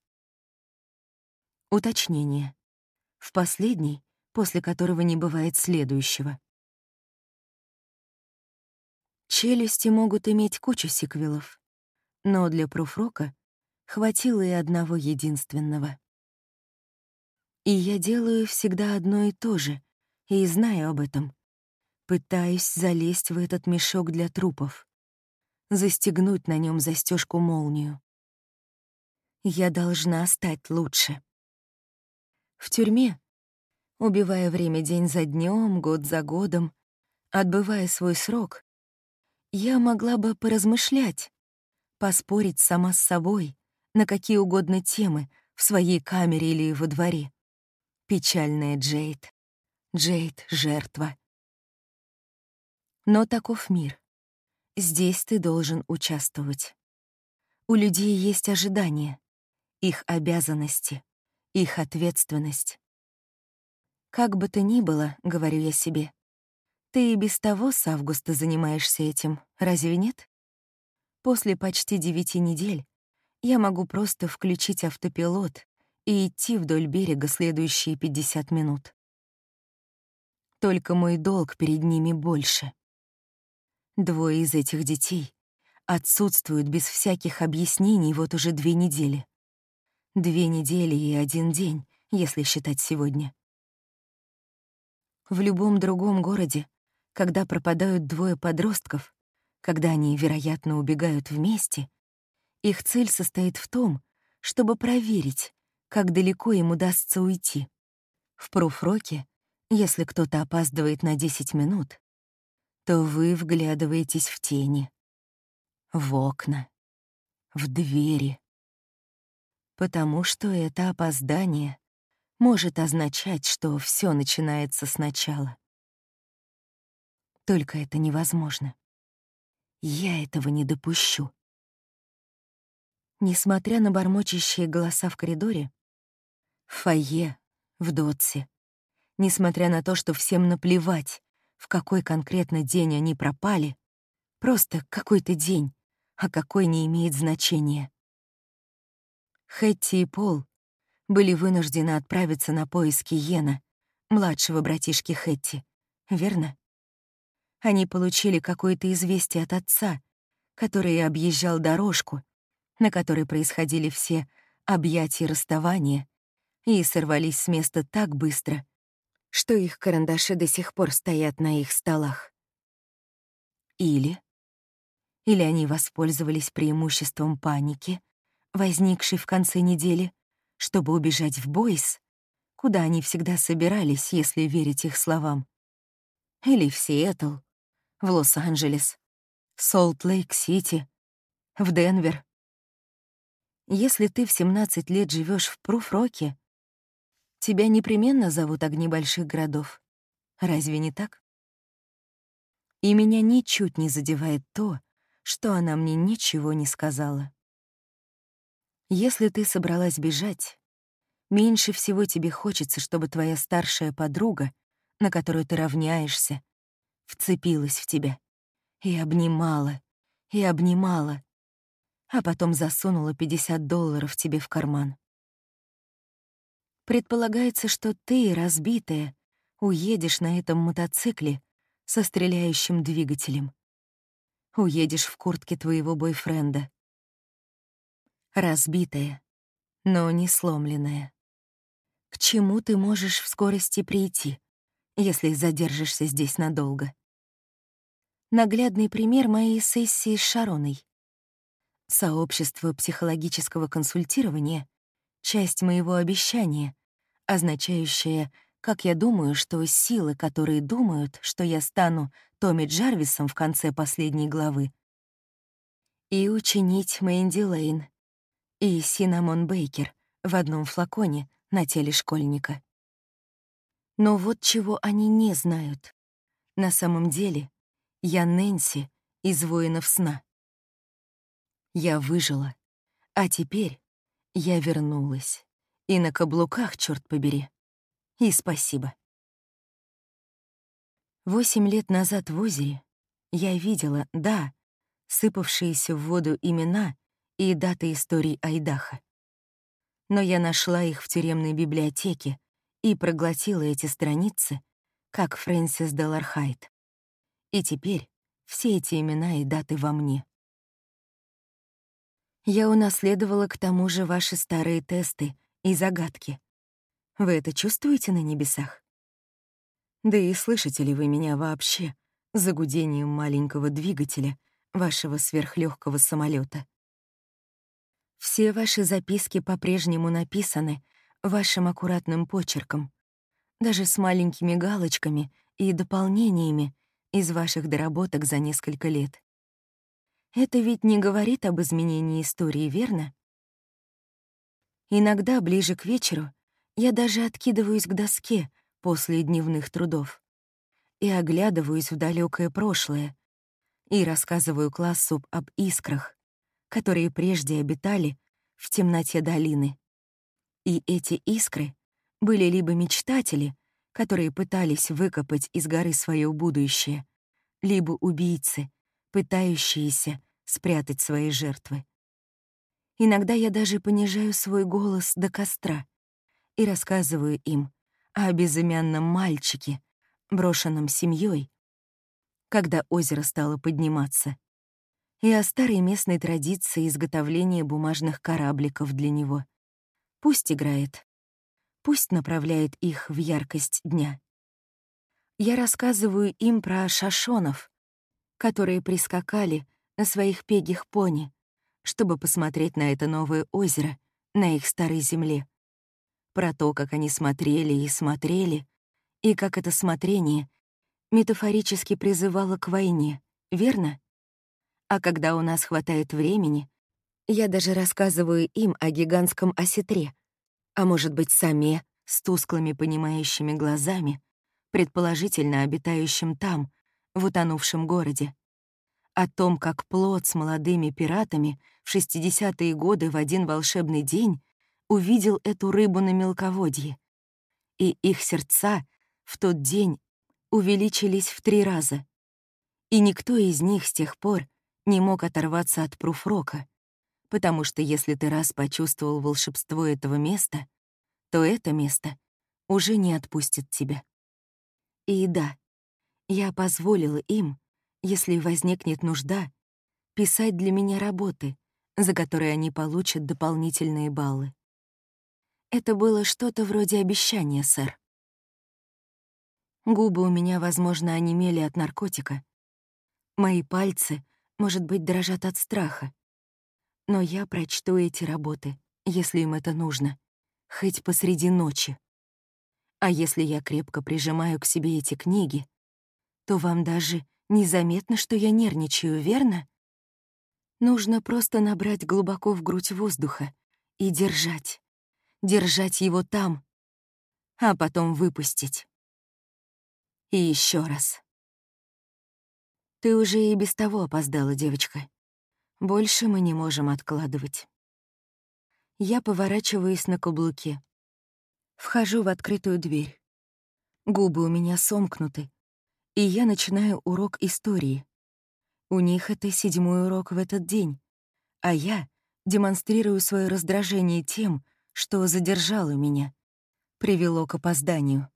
Уточнение. В последний, после которого не бывает следующего. Челюсти могут иметь кучу сиквелов, но для пруфрока хватило и одного единственного. И я делаю всегда одно и то же, и знаю об этом. Пытаюсь залезть в этот мешок для трупов, застегнуть на нем застежку молнию. Я должна стать лучше. В тюрьме, убивая время день за днем, год за годом, отбывая свой срок, я могла бы поразмышлять, поспорить сама с собой на какие угодно темы в своей камере или во дворе. Печальная Джейд. Джейд — жертва. Но таков мир. Здесь ты должен участвовать. У людей есть ожидания, их обязанности, их ответственность. Как бы то ни было, говорю я себе, ты и без того с августа занимаешься этим, разве нет? После почти девяти недель я могу просто включить автопилот и идти вдоль берега следующие 50 минут. Только мой долг перед ними больше. Двое из этих детей отсутствуют без всяких объяснений вот уже две недели. Две недели и один день, если считать сегодня. В любом другом городе, когда пропадают двое подростков, когда они, вероятно, убегают вместе, их цель состоит в том, чтобы проверить, как далеко им удастся уйти. В пруфроке, если кто-то опаздывает на 10 минут, то вы вглядываетесь в тени, в окна, в двери. Потому что это опоздание может означать, что все начинается сначала. Только это невозможно. Я этого не допущу. Несмотря на бормочащие голоса в коридоре, в фойе, в дотсе. Несмотря на то, что всем наплевать, в какой конкретно день они пропали, просто какой-то день, а какой не имеет значения. Хэтти и Пол были вынуждены отправиться на поиски Йена, младшего братишки Хэтти, верно? Они получили какое-то известие от отца, который объезжал дорожку, на которой происходили все объятия расставания, и сорвались с места так быстро, что их карандаши до сих пор стоят на их столах. Или... Или они воспользовались преимуществом паники, возникшей в конце недели, чтобы убежать в Бойс, куда они всегда собирались, если верить их словам. Или в Сиэтл, в Лос-Анджелес, Солт-Лейк-Сити, в Денвер. Если ты в 17 лет живешь в Пруфроке, Тебя непременно зовут огни больших городов. Разве не так? И меня ничуть не задевает то, что она мне ничего не сказала. Если ты собралась бежать, меньше всего тебе хочется, чтобы твоя старшая подруга, на которую ты равняешься, вцепилась в тебя и обнимала, и обнимала, а потом засунула 50 долларов тебе в карман. Предполагается, что ты, разбитая, уедешь на этом мотоцикле со стреляющим двигателем. Уедешь в куртке твоего бойфренда. Разбитая, но не сломленная. К чему ты можешь в скорости прийти, если задержишься здесь надолго? Наглядный пример моей сессии с Шароной. Сообщество психологического консультирования — часть моего обещания, означающее, как я думаю, что силы, которые думают, что я стану Томми Джарвисом в конце последней главы, и учинить Мэнди Лейн, и Синамон Бейкер в одном флаконе на теле школьника. Но вот чего они не знают. На самом деле, я Нэнси из «Воинов сна». Я выжила, а теперь я вернулась. И на каблуках, черт побери. И спасибо. Восемь лет назад в озере я видела, да, сыпавшиеся в воду имена и даты историй Айдаха. Но я нашла их в тюремной библиотеке и проглотила эти страницы, как Фрэнсис Делархайт. И теперь, Все эти имена и даты во мне. Я унаследовала к тому же ваши старые тесты и загадки. Вы это чувствуете на небесах? Да и слышите ли вы меня вообще за гудением маленького двигателя вашего сверхлегкого самолета? Все ваши записки по-прежнему написаны вашим аккуратным почерком, даже с маленькими галочками и дополнениями из ваших доработок за несколько лет. Это ведь не говорит об изменении истории, верно? Иногда, ближе к вечеру, я даже откидываюсь к доске после дневных трудов и оглядываюсь в далекое прошлое и рассказываю классу об искрах, которые прежде обитали в темноте долины. И эти искры были либо мечтатели, которые пытались выкопать из горы свое будущее, либо убийцы, пытающиеся спрятать свои жертвы. Иногда я даже понижаю свой голос до костра и рассказываю им о безымянном мальчике, брошенном семьей, когда озеро стало подниматься, и о старой местной традиции изготовления бумажных корабликов для него. Пусть играет, пусть направляет их в яркость дня. Я рассказываю им про шашонов, которые прискакали на своих пегих пони, чтобы посмотреть на это новое озеро на их старой земле. Про то, как они смотрели и смотрели, и как это смотрение метафорически призывало к войне, верно? А когда у нас хватает времени, я даже рассказываю им о гигантском осетре, а может быть, саме с тусклыми понимающими глазами, предположительно обитающим там, в утонувшем городе. О том, как плод с молодыми пиратами в 60-е годы в один волшебный день увидел эту рыбу на мелководье. И их сердца в тот день увеличились в три раза. И никто из них с тех пор не мог оторваться от пруфрока, потому что если ты раз почувствовал волшебство этого места, то это место уже не отпустит тебя. И да, я позволила им, если возникнет нужда, писать для меня работы, за которые они получат дополнительные баллы. Это было что-то вроде обещания, сэр. Губы у меня, возможно, онемели от наркотика. Мои пальцы — может быть, дрожат от страха. Но я прочту эти работы, если им это нужно, хоть посреди ночи. А если я крепко прижимаю к себе эти книги, то вам даже незаметно, что я нервничаю, верно? Нужно просто набрать глубоко в грудь воздуха и держать. Держать его там, а потом выпустить. И еще раз. Ты уже и без того опоздала, девочка. Больше мы не можем откладывать. Я поворачиваюсь на каблуке. Вхожу в открытую дверь. Губы у меня сомкнуты, и я начинаю урок истории. У них это седьмой урок в этот день, а я демонстрирую свое раздражение тем, что задержало меня, привело к опозданию.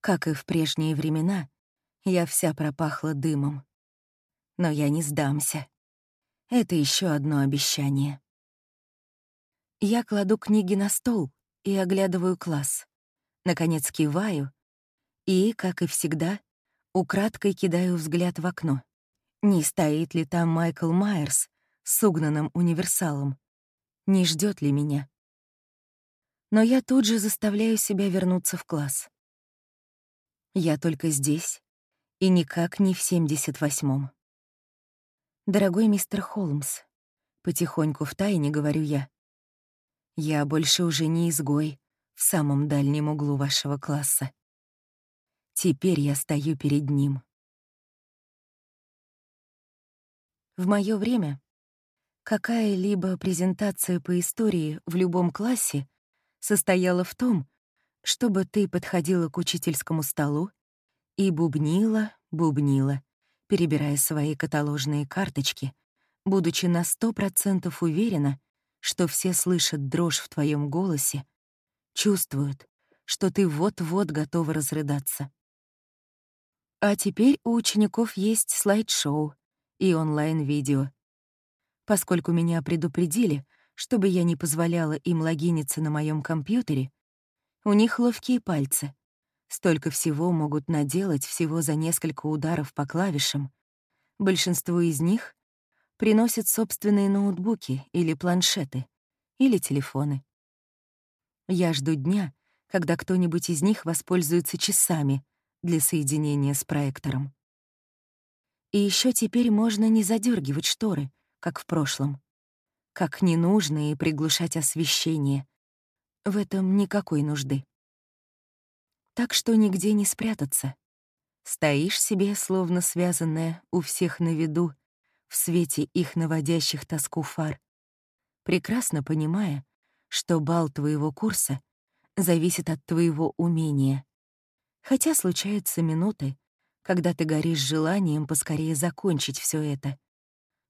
Как и в прежние времена, я вся пропахла дымом. Но я не сдамся. Это еще одно обещание. Я кладу книги на стол и оглядываю класс. Наконец киваю и, как и всегда, украдкой кидаю взгляд в окно. Не стоит ли там Майкл Майерс с угнанным универсалом? Не ждет ли меня? Но я тут же заставляю себя вернуться в класс. Я только здесь, и никак не в 78-м. Дорогой мистер Холмс, потихоньку в тайне говорю я. Я больше уже не изгой в самом дальнем углу вашего класса. Теперь я стою перед ним. В моё время какая-либо презентация по истории в любом классе состояла в том, чтобы ты подходила к учительскому столу и бубнила, бубнила, перебирая свои каталожные карточки, будучи на сто процентов уверена, что все слышат дрожь в твоем голосе, чувствуют, что ты вот-вот готова разрыдаться. А теперь у учеников есть слайд-шоу и онлайн-видео. Поскольку меня предупредили, чтобы я не позволяла им логиниться на моем компьютере, у них ловкие пальцы. Столько всего могут наделать всего за несколько ударов по клавишам. Большинство из них приносят собственные ноутбуки или планшеты, или телефоны. Я жду дня, когда кто-нибудь из них воспользуется часами для соединения с проектором. И еще теперь можно не задергивать шторы, как в прошлом. Как не нужно и приглушать освещение. В этом никакой нужды. Так что нигде не спрятаться. Стоишь себе, словно связанная, у всех на виду, в свете их наводящих тоску фар, прекрасно понимая, что бал твоего курса зависит от твоего умения. Хотя случаются минуты, когда ты горишь желанием поскорее закончить все это.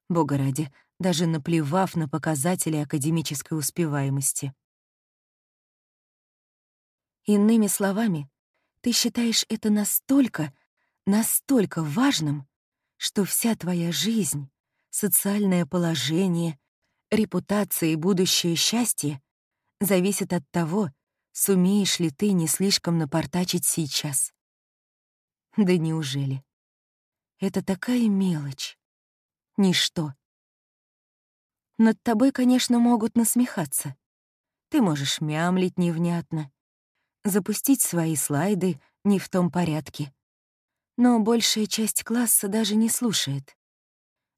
Бога ради, даже наплевав на показатели академической успеваемости. Иными словами, ты считаешь это настолько, настолько важным, что вся твоя жизнь, социальное положение, репутация и будущее счастье зависят от того, Сумеешь ли ты не слишком напортачить сейчас? Да неужели? Это такая мелочь. Ничто. Над тобой, конечно, могут насмехаться. Ты можешь мямлить невнятно, запустить свои слайды не в том порядке. Но большая часть класса даже не слушает.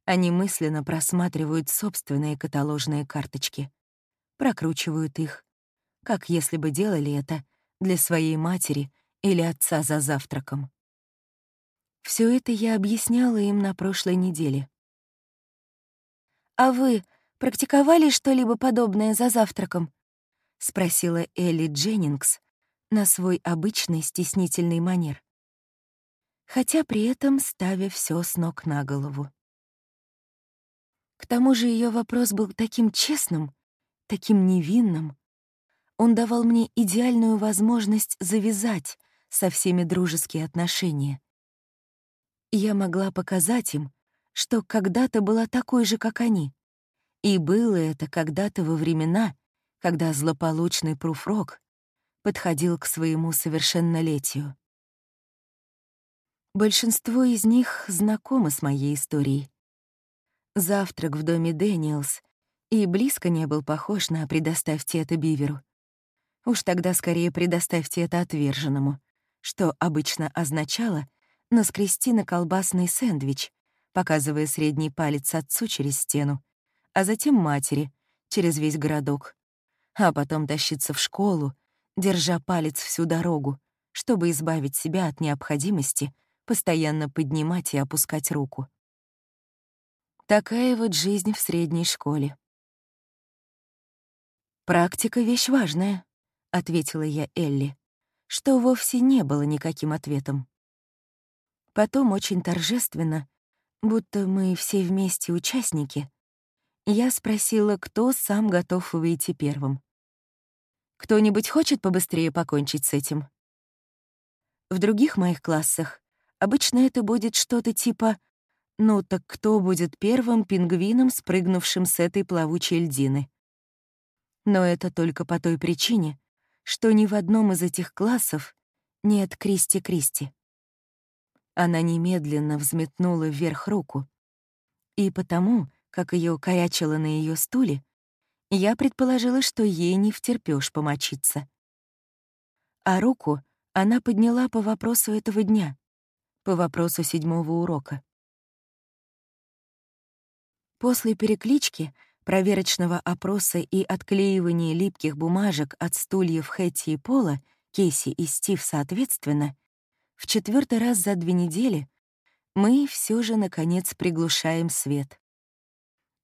Они мысленно просматривают собственные каталожные карточки, прокручивают их, как если бы делали это для своей матери или отца за завтраком. Все это я объясняла им на прошлой неделе. «А вы практиковали что-либо подобное за завтраком?» — спросила Элли Дженнингс на свой обычный стеснительный манер, хотя при этом ставя все с ног на голову. К тому же ее вопрос был таким честным, таким невинным, он давал мне идеальную возможность завязать со всеми дружеские отношения. Я могла показать им, что когда-то была такой же, как они. И было это когда-то во времена, когда злополучный пруфрок подходил к своему совершеннолетию. Большинство из них знакомы с моей историей. Завтрак в доме Дэниелс и близко не был похож на «предоставьте это Биверу». Уж тогда скорее предоставьте это отверженному, что обычно означало наскрести на колбасный сэндвич, показывая средний палец отцу через стену, а затем матери через весь городок, а потом тащиться в школу, держа палец всю дорогу, чтобы избавить себя от необходимости постоянно поднимать и опускать руку. Такая вот жизнь в средней школе. Практика — вещь важная. — ответила я Элли, что вовсе не было никаким ответом. Потом очень торжественно, будто мы все вместе участники, я спросила, кто сам готов выйти первым. «Кто-нибудь хочет побыстрее покончить с этим?» В других моих классах обычно это будет что-то типа «Ну так кто будет первым пингвином, спрыгнувшим с этой плавучей льдины?» Но это только по той причине, что ни в одном из этих классов нет Кристи Кристи. Она немедленно взметнула вверх руку, и потому, как ее корячило на ее стуле, я предположила, что ей не втерпёшь помочиться. А руку она подняла по вопросу этого дня, по вопросу седьмого урока. После переклички проверочного опроса и отклеивания липких бумажек от стульев Хэтти и Пола, Кейси и Стив соответственно, в четвертый раз за две недели мы все же, наконец, приглушаем свет.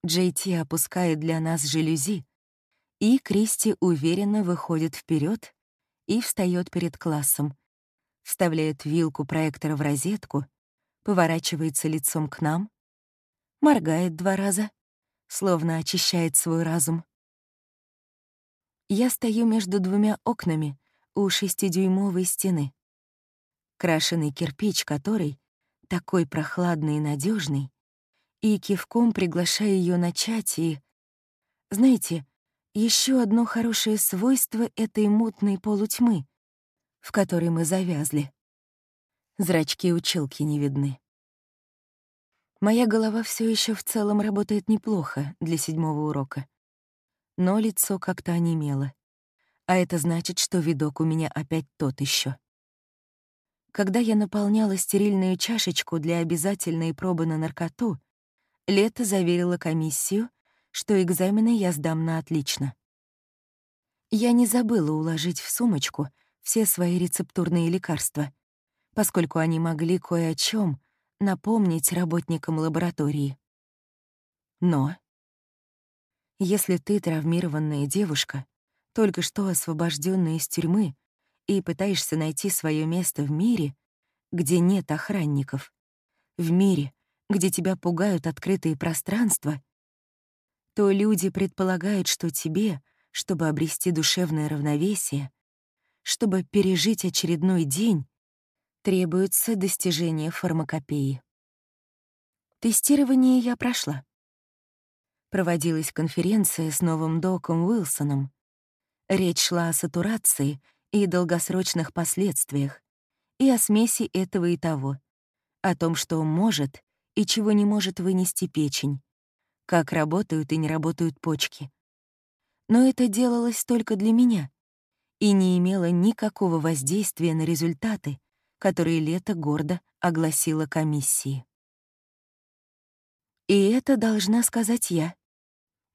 Джей Ти опускает для нас жалюзи, и Кристи уверенно выходит вперед и встает перед классом, вставляет вилку проектора в розетку, поворачивается лицом к нам, моргает два раза — словно очищает свой разум. Я стою между двумя окнами у шестидюймовой стены. крашеный кирпич который такой прохладный и надежный, и кивком приглашаю ее начать и... Знаете, еще одно хорошее свойство этой мутной полутьмы, в которой мы завязли. Зрачки училки не видны. Моя голова все еще в целом работает неплохо для седьмого урока. Но лицо как-то онемело. А это значит, что видок у меня опять тот еще. Когда я наполняла стерильную чашечку для обязательной пробы на наркоту, Лето заверила комиссию, что экзамены я сдам на отлично. Я не забыла уложить в сумочку все свои рецептурные лекарства, поскольку они могли кое о чем напомнить работникам лаборатории. Но если ты травмированная девушка, только что освобожденная из тюрьмы, и пытаешься найти свое место в мире, где нет охранников, в мире, где тебя пугают открытые пространства, то люди предполагают, что тебе, чтобы обрести душевное равновесие, чтобы пережить очередной день, требуется достижение фармакопеи. Тестирование я прошла. Проводилась конференция с новым доком Уилсоном. Речь шла о сатурации и долгосрочных последствиях, и о смеси этого и того, о том, что может и чего не может вынести печень, как работают и не работают почки. Но это делалось только для меня и не имело никакого воздействия на результаты, которые Лето гордо огласила комиссии. И это должна сказать я.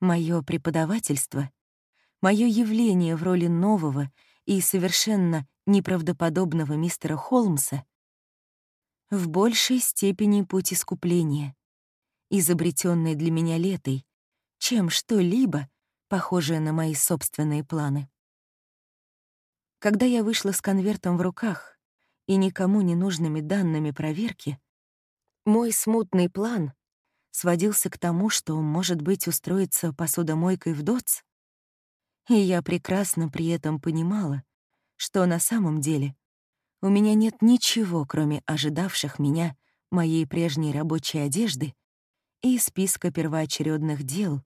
Моё преподавательство, моё явление в роли нового и совершенно неправдоподобного мистера Холмса в большей степени путь искупления, изобретенный для меня летой, чем что-либо, похожее на мои собственные планы. Когда я вышла с конвертом в руках и никому не нужными данными проверки, мой смутный план сводился к тому, что, может быть, устроиться посудомойкой в ДОЦ, и я прекрасно при этом понимала, что на самом деле у меня нет ничего, кроме ожидавших меня моей прежней рабочей одежды и списка первоочередных дел,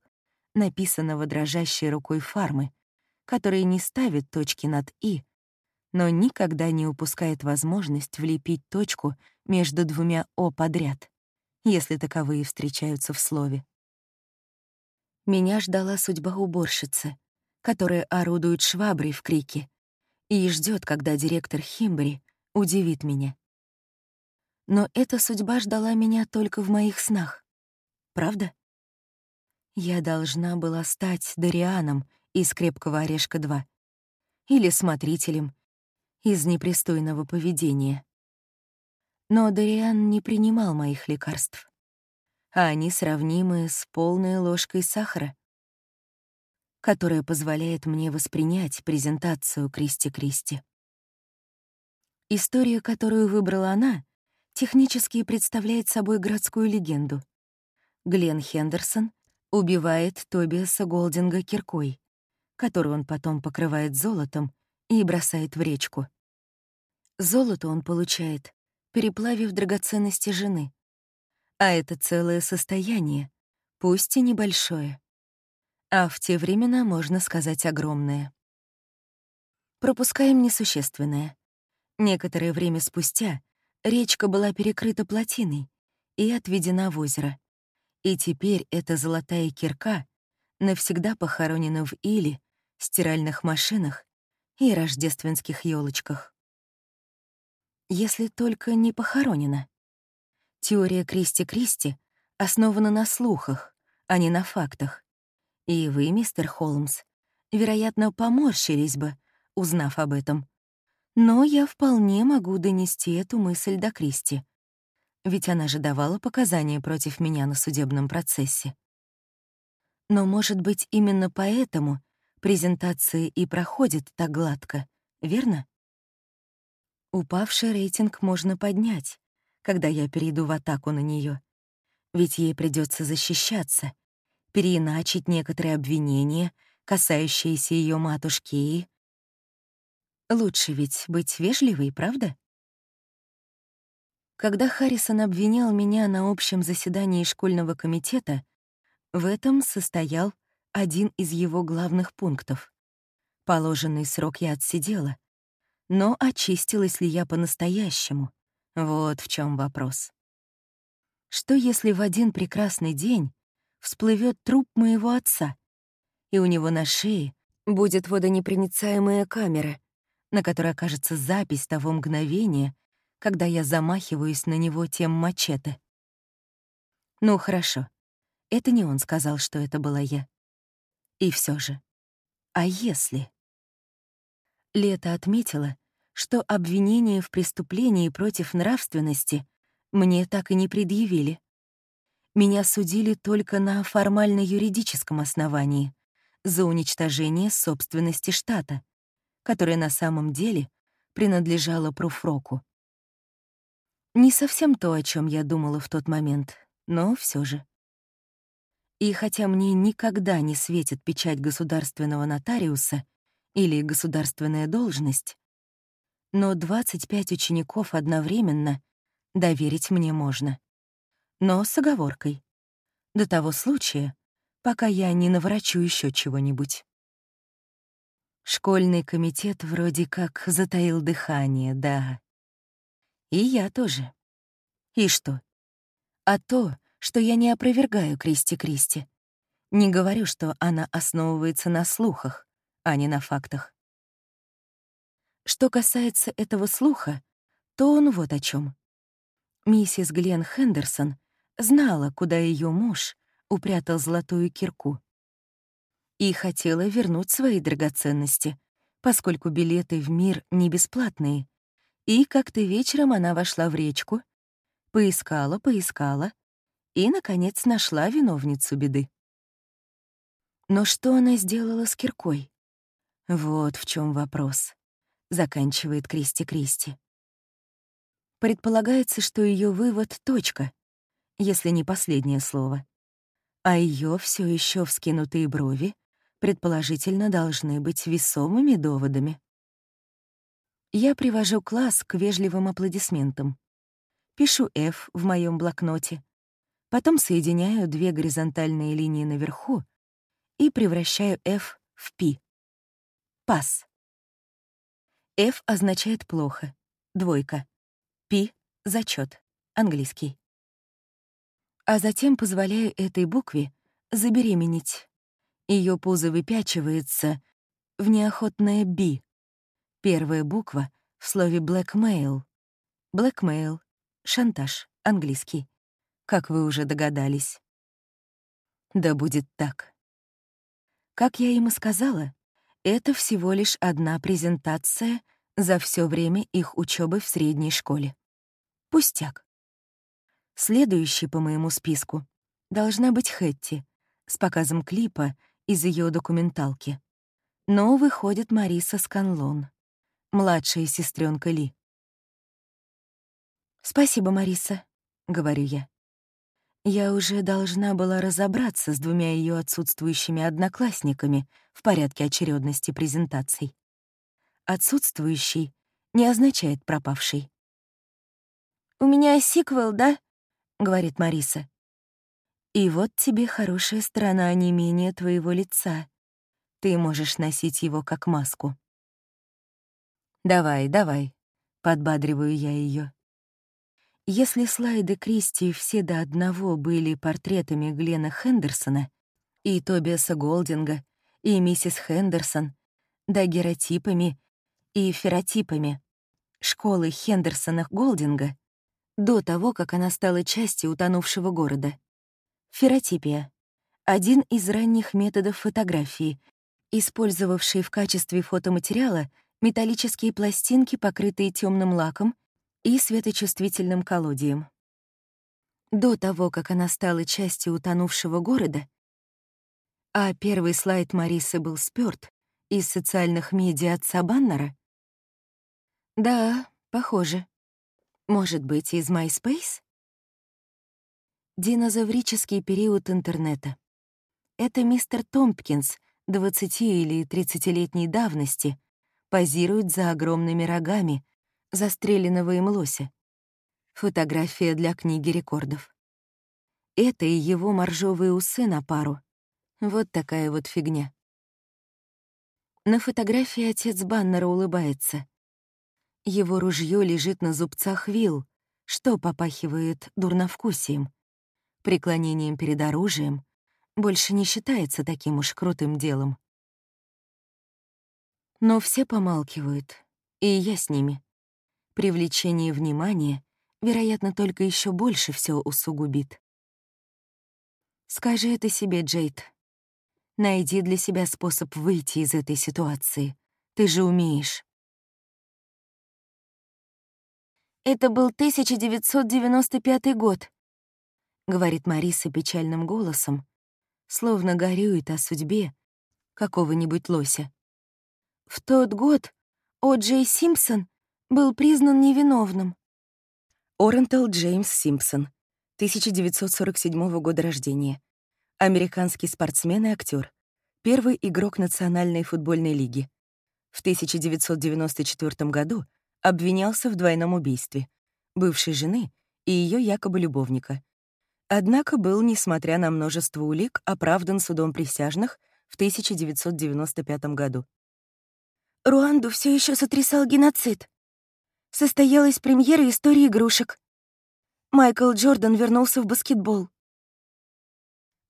написанного дрожащей рукой фармы, который не ставит точки над «и», но никогда не упускает возможность влепить точку между двумя «о» подряд, если таковые встречаются в слове. Меня ждала судьба уборщицы, которая орудует шваброй в крике и ждет, когда директор Химбри удивит меня. Но эта судьба ждала меня только в моих снах. Правда? Я должна была стать Дарианом из «Крепкого орешка-2» или смотрителем из непристойного поведения. Но Дариан не принимал моих лекарств, а они сравнимы с полной ложкой сахара, которая позволяет мне воспринять презентацию Кристи-Кристи. История, которую выбрала она, технически представляет собой городскую легенду. Глен Хендерсон убивает Тобиаса Голдинга киркой, которую он потом покрывает золотом и бросает в речку. Золото он получает, переплавив драгоценности жены. А это целое состояние, пусть и небольшое. А в те времена, можно сказать, огромное. Пропускаем несущественное. Некоторое время спустя речка была перекрыта плотиной и отведена в озеро. И теперь эта золотая кирка навсегда похоронена в иле, стиральных машинах и рождественских елочках. Если только не похоронена. Теория Кристи-Кристи основана на слухах, а не на фактах. И вы, мистер Холмс, вероятно, поморщились бы, узнав об этом. Но я вполне могу донести эту мысль до Кристи. Ведь она же давала показания против меня на судебном процессе. Но, может быть, именно поэтому презентации и проходят так гладко, верно? Упавший рейтинг можно поднять, когда я перейду в атаку на нее, ведь ей придется защищаться, переиначить некоторые обвинения, касающиеся ее матушки и Лучше ведь быть вежливой, правда? Когда Харрисон обвинял меня на общем заседании школьного комитета, в этом состоял один из его главных пунктов. Положенный срок я отсидела. Но очистилась ли я по-настоящему? Вот в чем вопрос. Что если в один прекрасный день всплывет труп моего отца, и у него на шее будет водонепроницаемая камера, на которой окажется запись того мгновения, когда я замахиваюсь на него тем мачете? Ну, хорошо. Это не он сказал, что это была я. И все же. А если? Лето отметила, что обвинение в преступлении против нравственности мне так и не предъявили. Меня судили только на формально-юридическом основании за уничтожение собственности штата, которая на самом деле принадлежала Пруфроку. Не совсем то, о чем я думала в тот момент, но все же. И хотя мне никогда не светит печать государственного нотариуса или государственная должность, но 25 учеников одновременно доверить мне можно. Но с оговоркой. До того случая, пока я не наворачу еще чего-нибудь. Школьный комитет вроде как затаил дыхание, да. И я тоже. И что? А то, что я не опровергаю Кристи Кристи. Не говорю, что она основывается на слухах, а не на фактах. Что касается этого слуха, то он вот о чем. Миссис Глен Хендерсон знала, куда ее муж упрятал золотую кирку. И хотела вернуть свои драгоценности, поскольку билеты в мир не бесплатные. И как-то вечером она вошла в речку, поискала, поискала и, наконец, нашла виновницу беды. Но что она сделала с киркой? Вот в чем вопрос, заканчивает Кристи Кристи. Предполагается, что ее вывод — точка, если не последнее слово. А ее все еще вскинутые брови предположительно должны быть весомыми доводами. Я привожу класс к вежливым аплодисментам. Пишу F в моем блокноте, Потом соединяю две горизонтальные линии наверху и превращаю F в P. Пас. F означает плохо, двойка. P — зачет, английский. А затем позволяю этой букве забеременеть. Ее пузо выпячивается в неохотное B. Первая буква в слове blackmail. Blackmail — шантаж, английский как вы уже догадались. Да будет так. Как я им и сказала, это всего лишь одна презентация за все время их учебы в средней школе. Пустяк. Следующий по моему списку должна быть Хэтти с показом клипа из ее документалки. Но выходит Мариса Сканлон, младшая сестренка Ли. «Спасибо, Мариса», — говорю я. Я уже должна была разобраться с двумя ее отсутствующими одноклассниками в порядке очередности презентаций. Отсутствующий не означает пропавший. «У меня сиквел, да?» — говорит Мариса. «И вот тебе хорошая сторона не менее твоего лица. Ты можешь носить его как маску». «Давай, давай», — подбадриваю я ее. Если слайды Кристи все до одного были портретами Глена Хендерсона и Тобиаса Голдинга, и миссис Хендерсон, дагеротипами и феротипами школы Хендерсона-Голдинга до того, как она стала частью утонувшего города. Феротипия — один из ранних методов фотографии, использовавший в качестве фотоматериала металлические пластинки, покрытые темным лаком — и светочувствительным колодием. До того, как она стала частью утонувшего города, а первый слайд Марисы был спёрт из социальных медиа отца Баннера? Да, похоже. Может быть, из MySpace? Динозаврический период интернета. Это мистер Томпкинс, 20 или 30-летней давности, позирует за огромными рогами, застреленного им лося. Фотография для книги рекордов. Это и его моржовые усы на пару. Вот такая вот фигня. На фотографии отец Баннера улыбается. Его ружье лежит на зубцах вил, что попахивает дурновкусием. Преклонением перед оружием больше не считается таким уж крутым делом. Но все помалкивают, и я с ними. Привлечение внимания, вероятно, только еще больше все усугубит. Скажи это себе, Джейд. Найди для себя способ выйти из этой ситуации. Ты же умеешь. Это был 1995 год, говорит Мариса печальным голосом, словно горюет о судьбе какого-нибудь лося. В тот год О. Джей Симпсон был признан невиновным. Орентал Джеймс Симпсон, 1947 года рождения. Американский спортсмен и актер. Первый игрок Национальной футбольной лиги. В 1994 году обвинялся в двойном убийстве бывшей жены и ее якобы любовника. Однако был, несмотря на множество улик, оправдан судом присяжных в 1995 году. Руанду все еще сотрясал геноцид. Состоялась премьера истории игрушек. Майкл Джордан вернулся в баскетбол.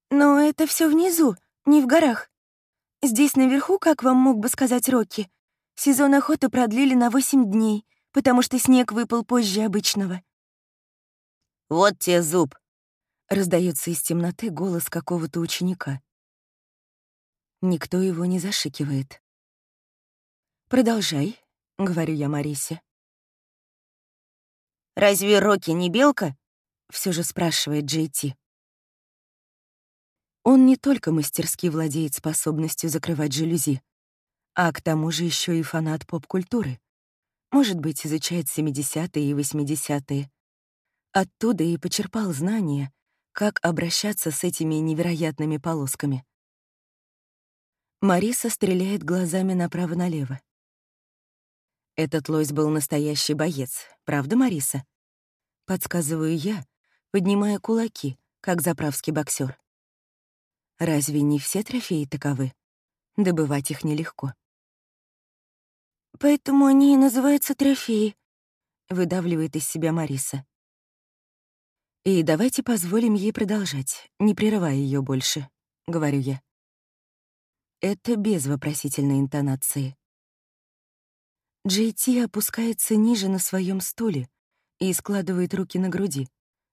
Но это все внизу, не в горах. Здесь наверху, как вам мог бы сказать Рокки, сезон охоты продлили на 8 дней, потому что снег выпал позже обычного. «Вот те зуб!» — раздается из темноты голос какого-то ученика. Никто его не зашикивает. «Продолжай», — говорю я Марисе. «Разве Рокки не белка?» — все же спрашивает Джей Ти. Он не только мастерски владеет способностью закрывать жалюзи, а к тому же еще и фанат поп-культуры. Может быть, изучает 70-е и 80-е. Оттуда и почерпал знания, как обращаться с этими невероятными полосками. Мариса стреляет глазами направо-налево. Этот лось был настоящий боец, правда, Мариса? Подсказываю я, поднимая кулаки, как заправский боксер. Разве не все трофеи таковы? Добывать их нелегко. «Поэтому они и называются трофеи», — выдавливает из себя Мариса. «И давайте позволим ей продолжать, не прерывая ее больше», — говорю я. Это без вопросительной интонации. Джей Ти опускается ниже на своем стуле и складывает руки на груди,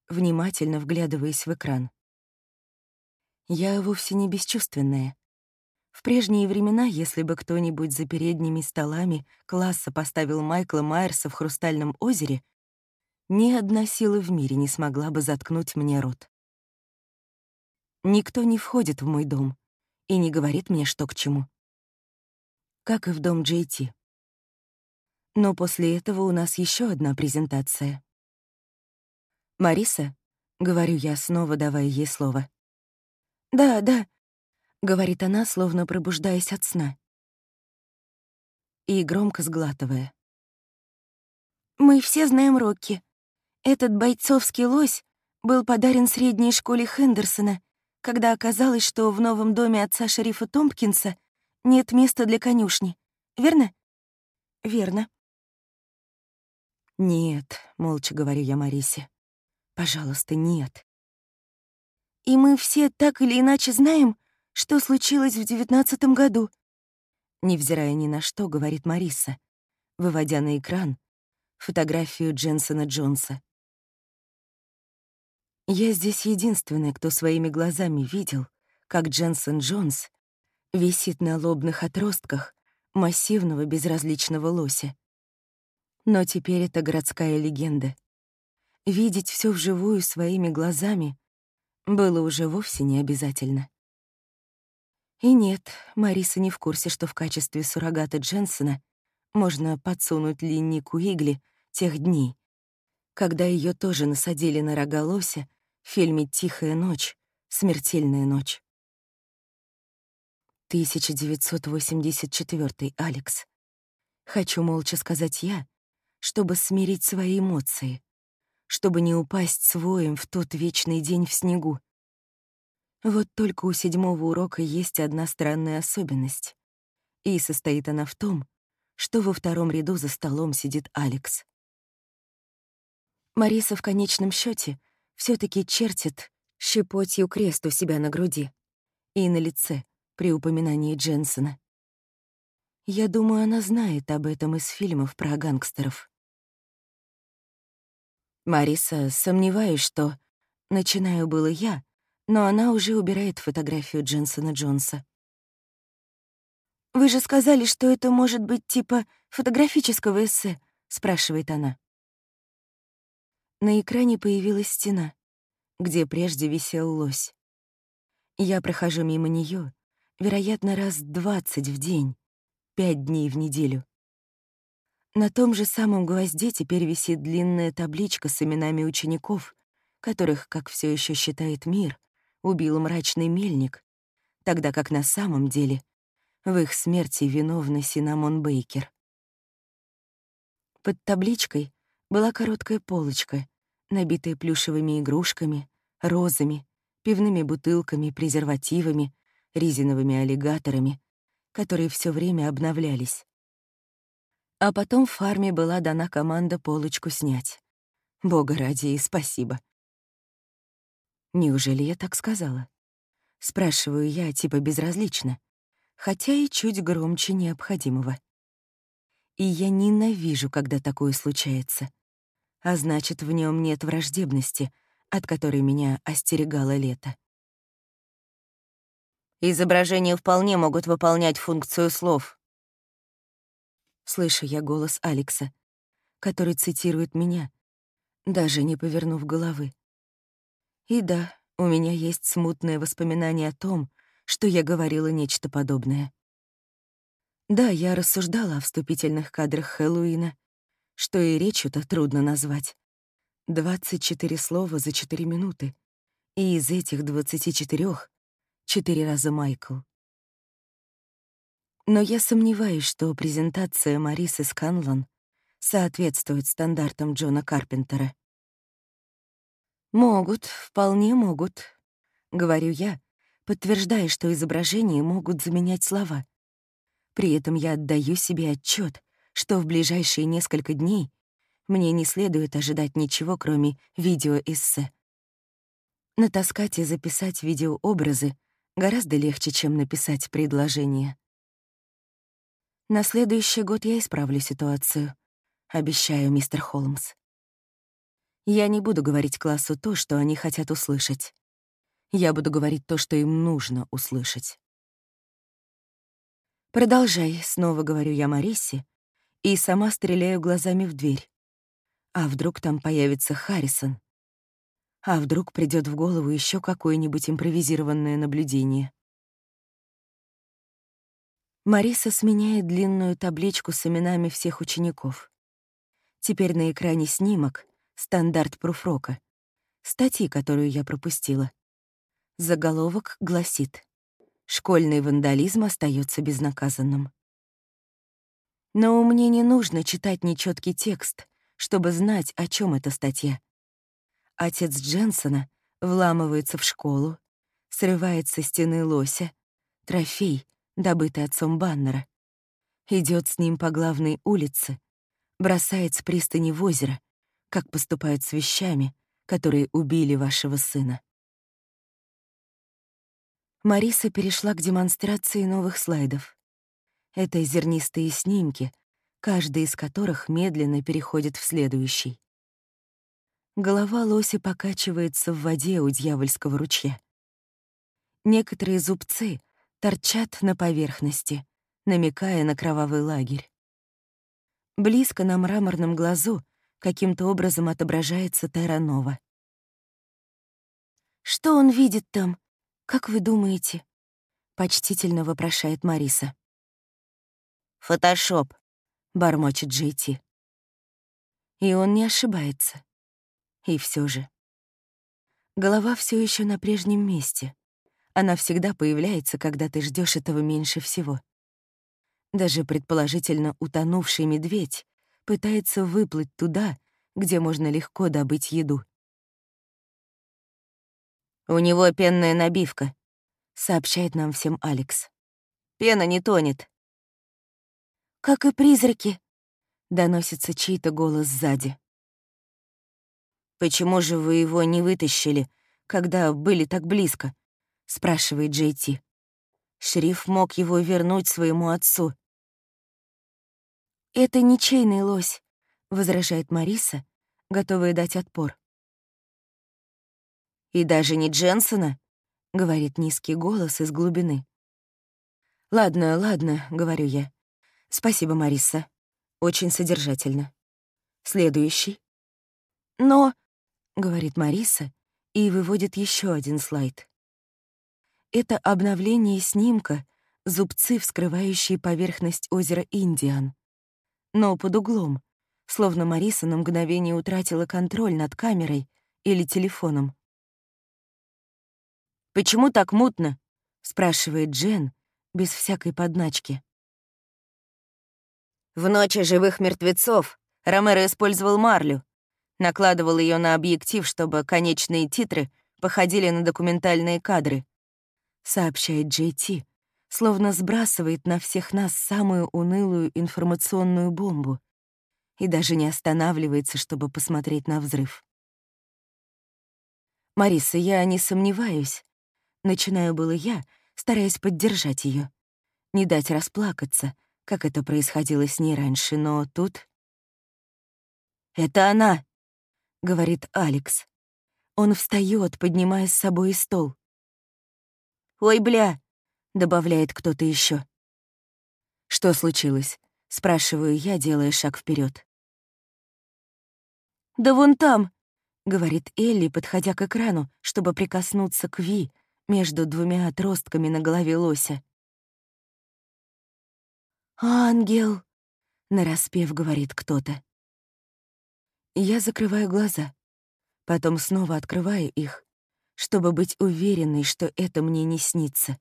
внимательно вглядываясь в экран. Я вовсе не бесчувственная. В прежние времена, если бы кто-нибудь за передними столами класса поставил Майкла Майерса в «Хрустальном озере», ни одна сила в мире не смогла бы заткнуть мне рот. Никто не входит в мой дом и не говорит мне, что к чему. Как и в дом Джей Ти. Но после этого у нас еще одна презентация. «Мариса?» — говорю я, снова давая ей слово. «Да, да», — говорит она, словно пробуждаясь от сна. И громко сглатывая. «Мы все знаем Рокки. Этот бойцовский лось был подарен средней школе Хендерсона, когда оказалось, что в новом доме отца шерифа Томпкинса нет места для конюшни. Верно? Верно. «Нет», — молча говорю я Марисе. «Пожалуйста, нет». «И мы все так или иначе знаем, что случилось в девятнадцатом году», невзирая ни на что, говорит Мариса, выводя на экран фотографию Дженсона Джонса. Я здесь единственный, кто своими глазами видел, как Дженсон Джонс висит на лобных отростках массивного безразличного лося. Но теперь это городская легенда. Видеть все вживую своими глазами было уже вовсе не обязательно. И нет, Мариса не в курсе, что в качестве суррогата Дженсона можно подсунуть Линни Куигли тех дней, когда ее тоже насадили на рога лося в фильме «Тихая ночь», «Смертельная ночь». 1984 Алекс. Хочу молча сказать я, чтобы смирить свои эмоции, чтобы не упасть своим в тот вечный день в снегу. Вот только у седьмого урока есть одна странная особенность. И состоит она в том, что во втором ряду за столом сидит Алекс. Мариса в конечном счете все таки чертит щепотью крест у себя на груди и на лице при упоминании Дженсона. Я думаю, она знает об этом из фильмов про гангстеров. Мариса, сомневаюсь, что... Начинаю было я, но она уже убирает фотографию Дженсона Джонса. «Вы же сказали, что это может быть типа фотографического эссе», — спрашивает она. На экране появилась стена, где прежде висел лось. Я прохожу мимо нее, вероятно, раз двадцать в день, пять дней в неделю. На том же самом гвозде теперь висит длинная табличка с именами учеников, которых, как все еще считает мир, убил мрачный мельник, тогда как на самом деле — в их смерти виновна Синамон Бейкер. Под табличкой была короткая полочка, набитая плюшевыми игрушками, розами, пивными бутылками, презервативами, резиновыми аллигаторами, которые все время обновлялись. А потом в фарме была дана команда полочку снять. Бога ради и спасибо. Неужели я так сказала? Спрашиваю я, типа безразлично хотя и чуть громче необходимого. И я ненавижу, когда такое случается. А значит, в нем нет враждебности, от которой меня остерегало лето. Изображения вполне могут выполнять функцию слов. Слышу я голос Алекса, который цитирует меня, даже не повернув головы. И да, у меня есть смутное воспоминание о том, что я говорила нечто подобное. Да, я рассуждала о вступительных кадрах Хэллоуина, что и речью-то трудно назвать. 24 слова за 4 минуты, и из этих 24 — 4 раза Майкл. Но я сомневаюсь, что презентация Марисы Сканлан соответствует стандартам Джона Карпентера. «Могут, вполне могут», — говорю я, подтверждая, что изображения могут заменять слова. При этом я отдаю себе отчет, что в ближайшие несколько дней мне не следует ожидать ничего, кроме видеоэссе. Натаскать и записать видеообразы гораздо легче, чем написать предложение. На следующий год я исправлю ситуацию. Обещаю, мистер Холмс. Я не буду говорить классу то, что они хотят услышать. Я буду говорить то, что им нужно услышать. «Продолжай», — снова говорю я Марисе, и сама стреляю глазами в дверь. А вдруг там появится Харрисон? А вдруг придет в голову еще какое-нибудь импровизированное наблюдение? Мариса сменяет длинную табличку с именами всех учеников. Теперь на экране снимок, стандарт пруфрока, статьи, которую я пропустила. Заголовок гласит «Школьный вандализм остается безнаказанным». Но мне не нужно читать нечеткий текст, чтобы знать, о чем эта статья. Отец Дженсона вламывается в школу, срывает со стены лося, трофей, добытый отцом Баннера, идет с ним по главной улице, бросает с пристани в озеро, как поступают с вещами, которые убили вашего сына. Мариса перешла к демонстрации новых слайдов. Это зернистые снимки, каждый из которых медленно переходит в следующий. Голова лося покачивается в воде у дьявольского ручья. Некоторые зубцы торчат на поверхности, намекая на кровавый лагерь. Близко на мраморном глазу каким-то образом отображается Таранова. «Что он видит там?» «Как вы думаете?» — почтительно вопрошает Мариса. «Фотошоп», — бормочет Джейти. И он не ошибается. И все же. Голова все еще на прежнем месте. Она всегда появляется, когда ты ждешь этого меньше всего. Даже предположительно утонувший медведь пытается выплыть туда, где можно легко добыть еду. «У него пенная набивка», — сообщает нам всем Алекс. «Пена не тонет». «Как и призраки», — доносится чей-то голос сзади. «Почему же вы его не вытащили, когда были так близко?» — спрашивает Джей Ти. Шериф мог его вернуть своему отцу. «Это ничейный лось», — возражает Мариса, готовая дать отпор. «И даже не Дженсона?» — говорит низкий голос из глубины. «Ладно, ладно», — говорю я. «Спасибо, Мариса. Очень содержательно. Следующий». «Но...» — говорит Мариса и выводит еще один слайд. Это обновление снимка — зубцы, вскрывающие поверхность озера Индиан. Но под углом, словно Мариса на мгновение утратила контроль над камерой или телефоном. «Почему так мутно?» — спрашивает Джен без всякой подначки. В «Ночи живых мертвецов» Ромеро использовал марлю, накладывал ее на объектив, чтобы конечные титры походили на документальные кадры сообщает Джей Ти, словно сбрасывает на всех нас самую унылую информационную бомбу и даже не останавливается, чтобы посмотреть на взрыв. «Мариса, я не сомневаюсь. Начинаю было я, стараясь поддержать ее, не дать расплакаться, как это происходило с ней раньше, но тут... «Это она!» — говорит Алекс. Он встает, поднимая с собой стол. «Ой, бля!» — добавляет кто-то еще. «Что случилось?» — спрашиваю я, делая шаг вперед. «Да вон там!» — говорит Элли, подходя к экрану, чтобы прикоснуться к Ви между двумя отростками на голове лося. «Ангел!» — нараспев говорит кто-то. Я закрываю глаза, потом снова открываю их чтобы быть уверенной, что это мне не снится.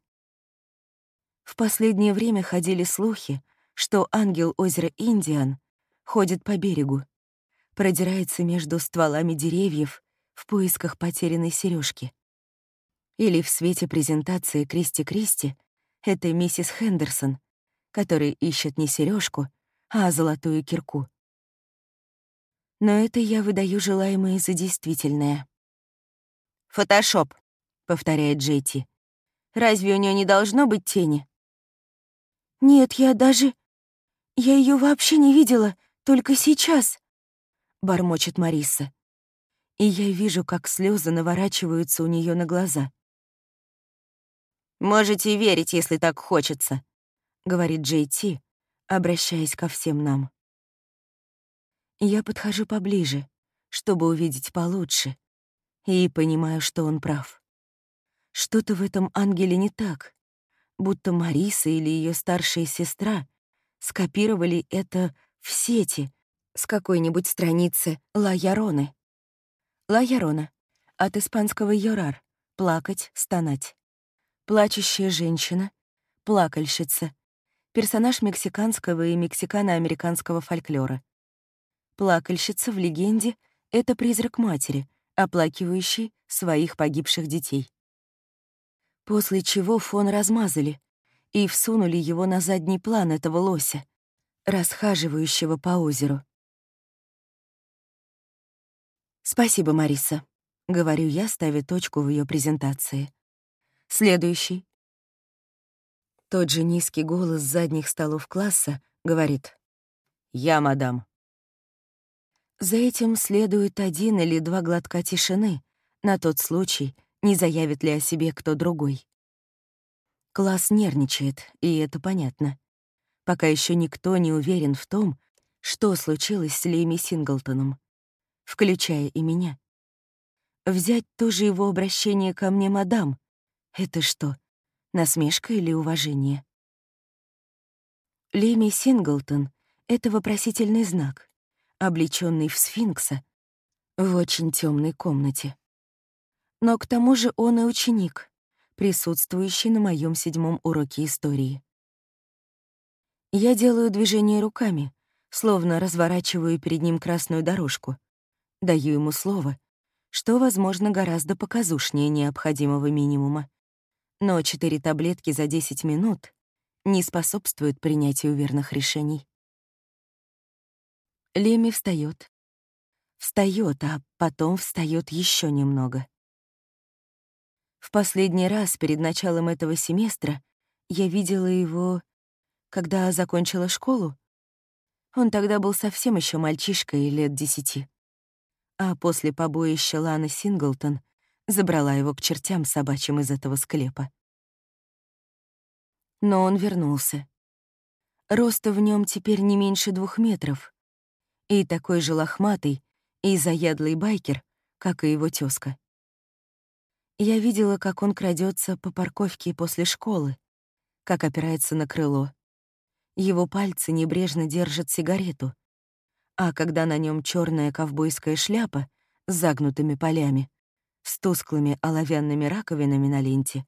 В последнее время ходили слухи, что ангел озера Индиан ходит по берегу, продирается между стволами деревьев в поисках потерянной сережки. Или в свете презентации Кристи Кристи это миссис Хендерсон, которая ищет не сережку, а золотую кирку. Но это я выдаю желаемое за действительное. «Фотошоп», — повторяет Джейти. «Разве у нее не должно быть тени?» «Нет, я даже... Я ее вообще не видела, только сейчас», — бормочет Мариса. И я вижу, как слезы наворачиваются у нее на глаза. «Можете верить, если так хочется», — говорит Джей Ти, обращаясь ко всем нам. Я подхожу поближе, чтобы увидеть получше, и понимаю, что он прав. Что-то в этом ангеле не так, будто Мариса или ее старшая сестра скопировали это в сети с какой-нибудь страницы Ла Яроны. Ла Ярона — от испанского «йорар» — плакать, стонать. Плачущая женщина, плакальщица, персонаж мексиканского и мексикано-американского фольклора. Плакальщица в легенде — это призрак матери, оплакивающий своих погибших детей. После чего фон размазали и всунули его на задний план этого лося, расхаживающего по озеру. «Спасибо, Мариса», — говорю я, ставя точку в ее презентации. «Следующий». Тот же низкий голос с задних столов класса говорит «Я, мадам». За этим следует один или два глотка тишины, на тот случай, не заявит ли о себе кто другой. Класс нервничает, и это понятно. Пока еще никто не уверен в том, что случилось с Лейми Синглтоном, включая и меня. Взять тоже его обращение ко мне, мадам. Это что, насмешка или уважение? Леми Синглтон — это вопросительный знак облеченный в сфинкса, в очень темной комнате. Но к тому же он и ученик, присутствующий на моем седьмом уроке истории. Я делаю движение руками, словно разворачиваю перед ним красную дорожку, Даю ему слово, что, возможно, гораздо показушнее необходимого минимума. Но четыре таблетки за 10 минут не способствуют принятию верных решений. Леми встает. Встает, а потом встает еще немного. В последний раз перед началом этого семестра я видела его, когда закончила школу. Он тогда был совсем еще мальчишкой лет десяти. А после побоища Ланы Синглтон забрала его к чертям собачьим из этого склепа. Но он вернулся. Роста в нем теперь не меньше двух метров. И такой же лохматый и заядлый байкер, как и его тёзка. Я видела, как он крадется по парковке после школы, как опирается на крыло. Его пальцы небрежно держат сигарету, а когда на нем черная ковбойская шляпа с загнутыми полями, с тусклыми оловянными раковинами на ленте,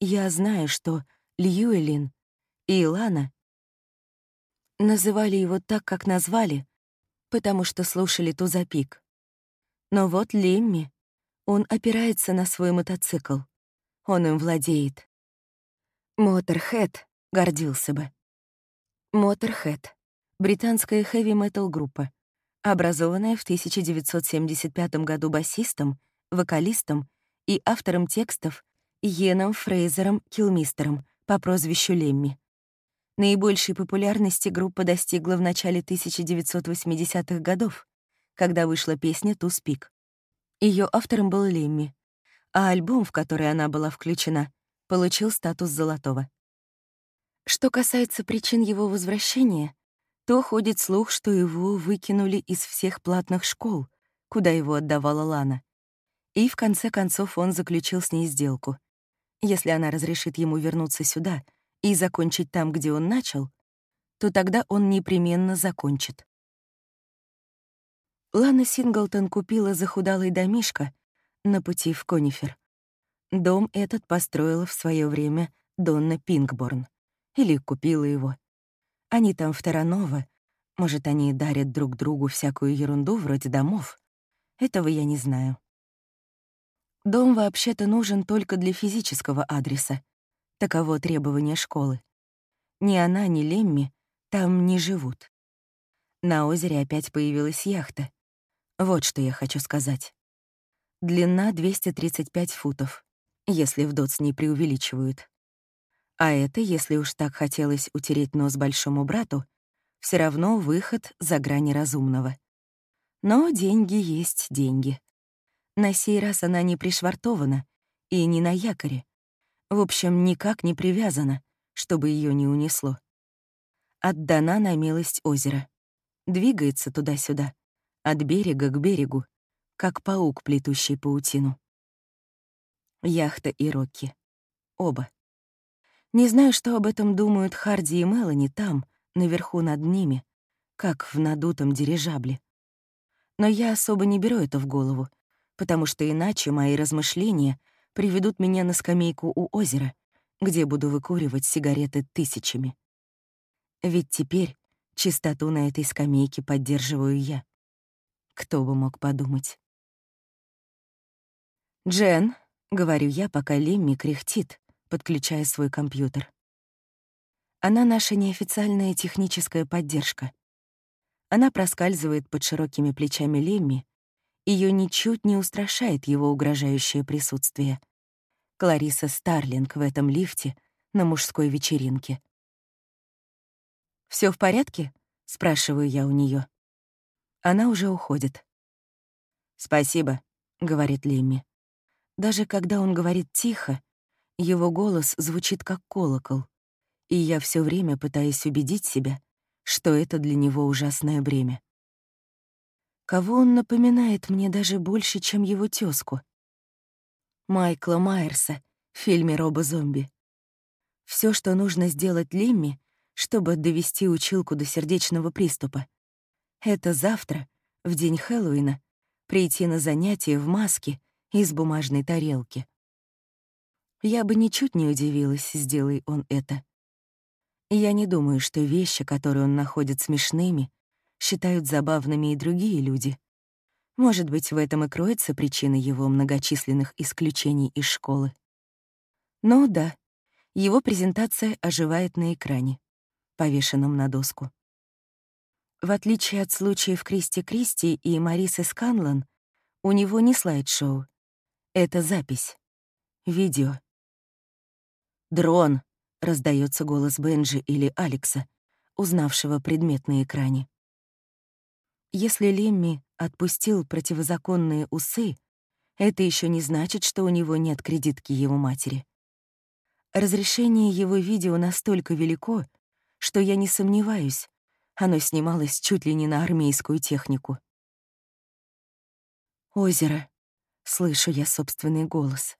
я знаю, что Льюэлин и Илана называли его так, как назвали, потому что слушали тузапик. Но вот Лемми он опирается на свой мотоцикл. Он им владеет. Моторхед гордился бы. Моторхед — британская хэви-метал группа, образованная в 1975 году басистом, вокалистом и автором текстов Йеном Фрейзером Килмистером по прозвищу Лемми. Наибольшей популярности группа достигла в начале 1980-х годов, когда вышла песня «Ту спик». Ее автором был Лемми, а альбом, в который она была включена, получил статус золотого. Что касается причин его возвращения, то ходит слух, что его выкинули из всех платных школ, куда его отдавала Лана. И в конце концов он заключил с ней сделку. Если она разрешит ему вернуться сюда и закончить там, где он начал, то тогда он непременно закончит. Лана Синглтон купила захудалый домишко на пути в Конифер. Дом этот построила в свое время Донна Пинкборн. Или купила его. Они там в Таранова. Может, они дарят друг другу всякую ерунду вроде домов. Этого я не знаю. Дом вообще-то нужен только для физического адреса. Таково требование школы. Ни она, ни Лемми там не живут. На озере опять появилась яхта. Вот что я хочу сказать. Длина 235 футов, если в не преувеличивают. А это, если уж так хотелось утереть нос большому брату, все равно выход за грани разумного. Но деньги есть деньги. На сей раз она не пришвартована и не на якоре. В общем, никак не привязана, чтобы ее не унесло. Отдана на милость озера. Двигается туда-сюда, от берега к берегу, как паук, плетущий паутину. Яхта и Рокки. Оба. Не знаю, что об этом думают Харди и Мелани там, наверху над ними, как в надутом дирижабле. Но я особо не беру это в голову, потому что иначе мои размышления приведут меня на скамейку у озера, где буду выкуривать сигареты тысячами. Ведь теперь чистоту на этой скамейке поддерживаю я. Кто бы мог подумать? «Джен», — говорю я, пока Лемми кряхтит, подключая свой компьютер. Она наша неофициальная техническая поддержка. Она проскальзывает под широкими плечами Лемми, ее ничуть не устрашает его угрожающее присутствие. Клариса Старлинг в этом лифте на мужской вечеринке. Все в порядке?» — спрашиваю я у нее. Она уже уходит. «Спасибо», — говорит Лемми. Даже когда он говорит тихо, его голос звучит как колокол, и я все время пытаюсь убедить себя, что это для него ужасное бремя. Кого он напоминает мне даже больше, чем его тёзку? Майкла Майерса в фильме «Робо-зомби». Все, что нужно сделать Лемми, чтобы довести училку до сердечного приступа, это завтра, в день Хэллоуина, прийти на занятие в маске из бумажной тарелки. Я бы ничуть не удивилась, сделай он это. Я не думаю, что вещи, которые он находит смешными, считают забавными и другие люди. Может быть, в этом и кроется причина его многочисленных исключений из школы. Но да, его презентация оживает на экране, повешенном на доску. В отличие от случаев Кристи Кристи и Марисы Сканлан, у него не слайд-шоу. Это запись. Видео. «Дрон!» — раздается голос Бенджи или Алекса, узнавшего предмет на экране. Если Лемми отпустил противозаконные усы, это еще не значит, что у него нет кредитки его матери. Разрешение его видео настолько велико, что я не сомневаюсь, оно снималось чуть ли не на армейскую технику. «Озеро», — слышу я собственный голос.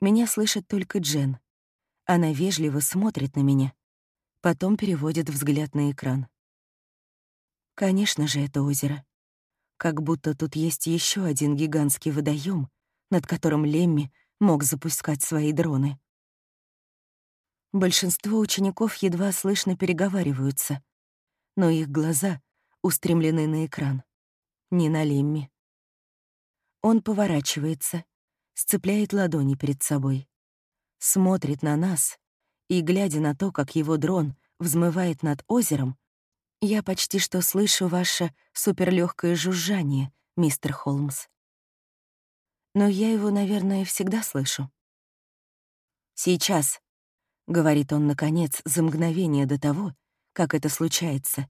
Меня слышит только Джен. Она вежливо смотрит на меня, потом переводит взгляд на экран. Конечно же, это озеро. Как будто тут есть еще один гигантский водоем, над которым Лемми мог запускать свои дроны. Большинство учеников едва слышно переговариваются, но их глаза устремлены на экран, не на Лемми. Он поворачивается, сцепляет ладони перед собой, смотрит на нас, и, глядя на то, как его дрон взмывает над озером, я почти что слышу ваше суперлёгкое жужжание, мистер Холмс. Но я его, наверное, всегда слышу. «Сейчас», — говорит он, наконец, за мгновение до того, как это случается.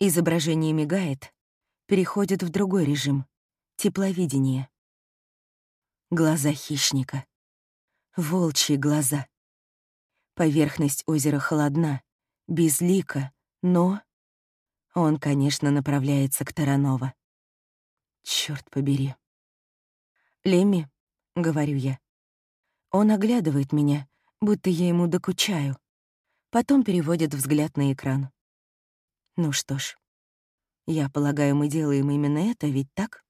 Изображение мигает, переходит в другой режим — тепловидение. Глаза хищника. Волчьи глаза. Поверхность озера холодна, безлика, но... Он, конечно, направляется к Таранова. Черт побери. «Лемми», — говорю я. Он оглядывает меня, будто я ему докучаю. Потом переводит взгляд на экран. Ну что ж, я полагаю, мы делаем именно это, ведь так?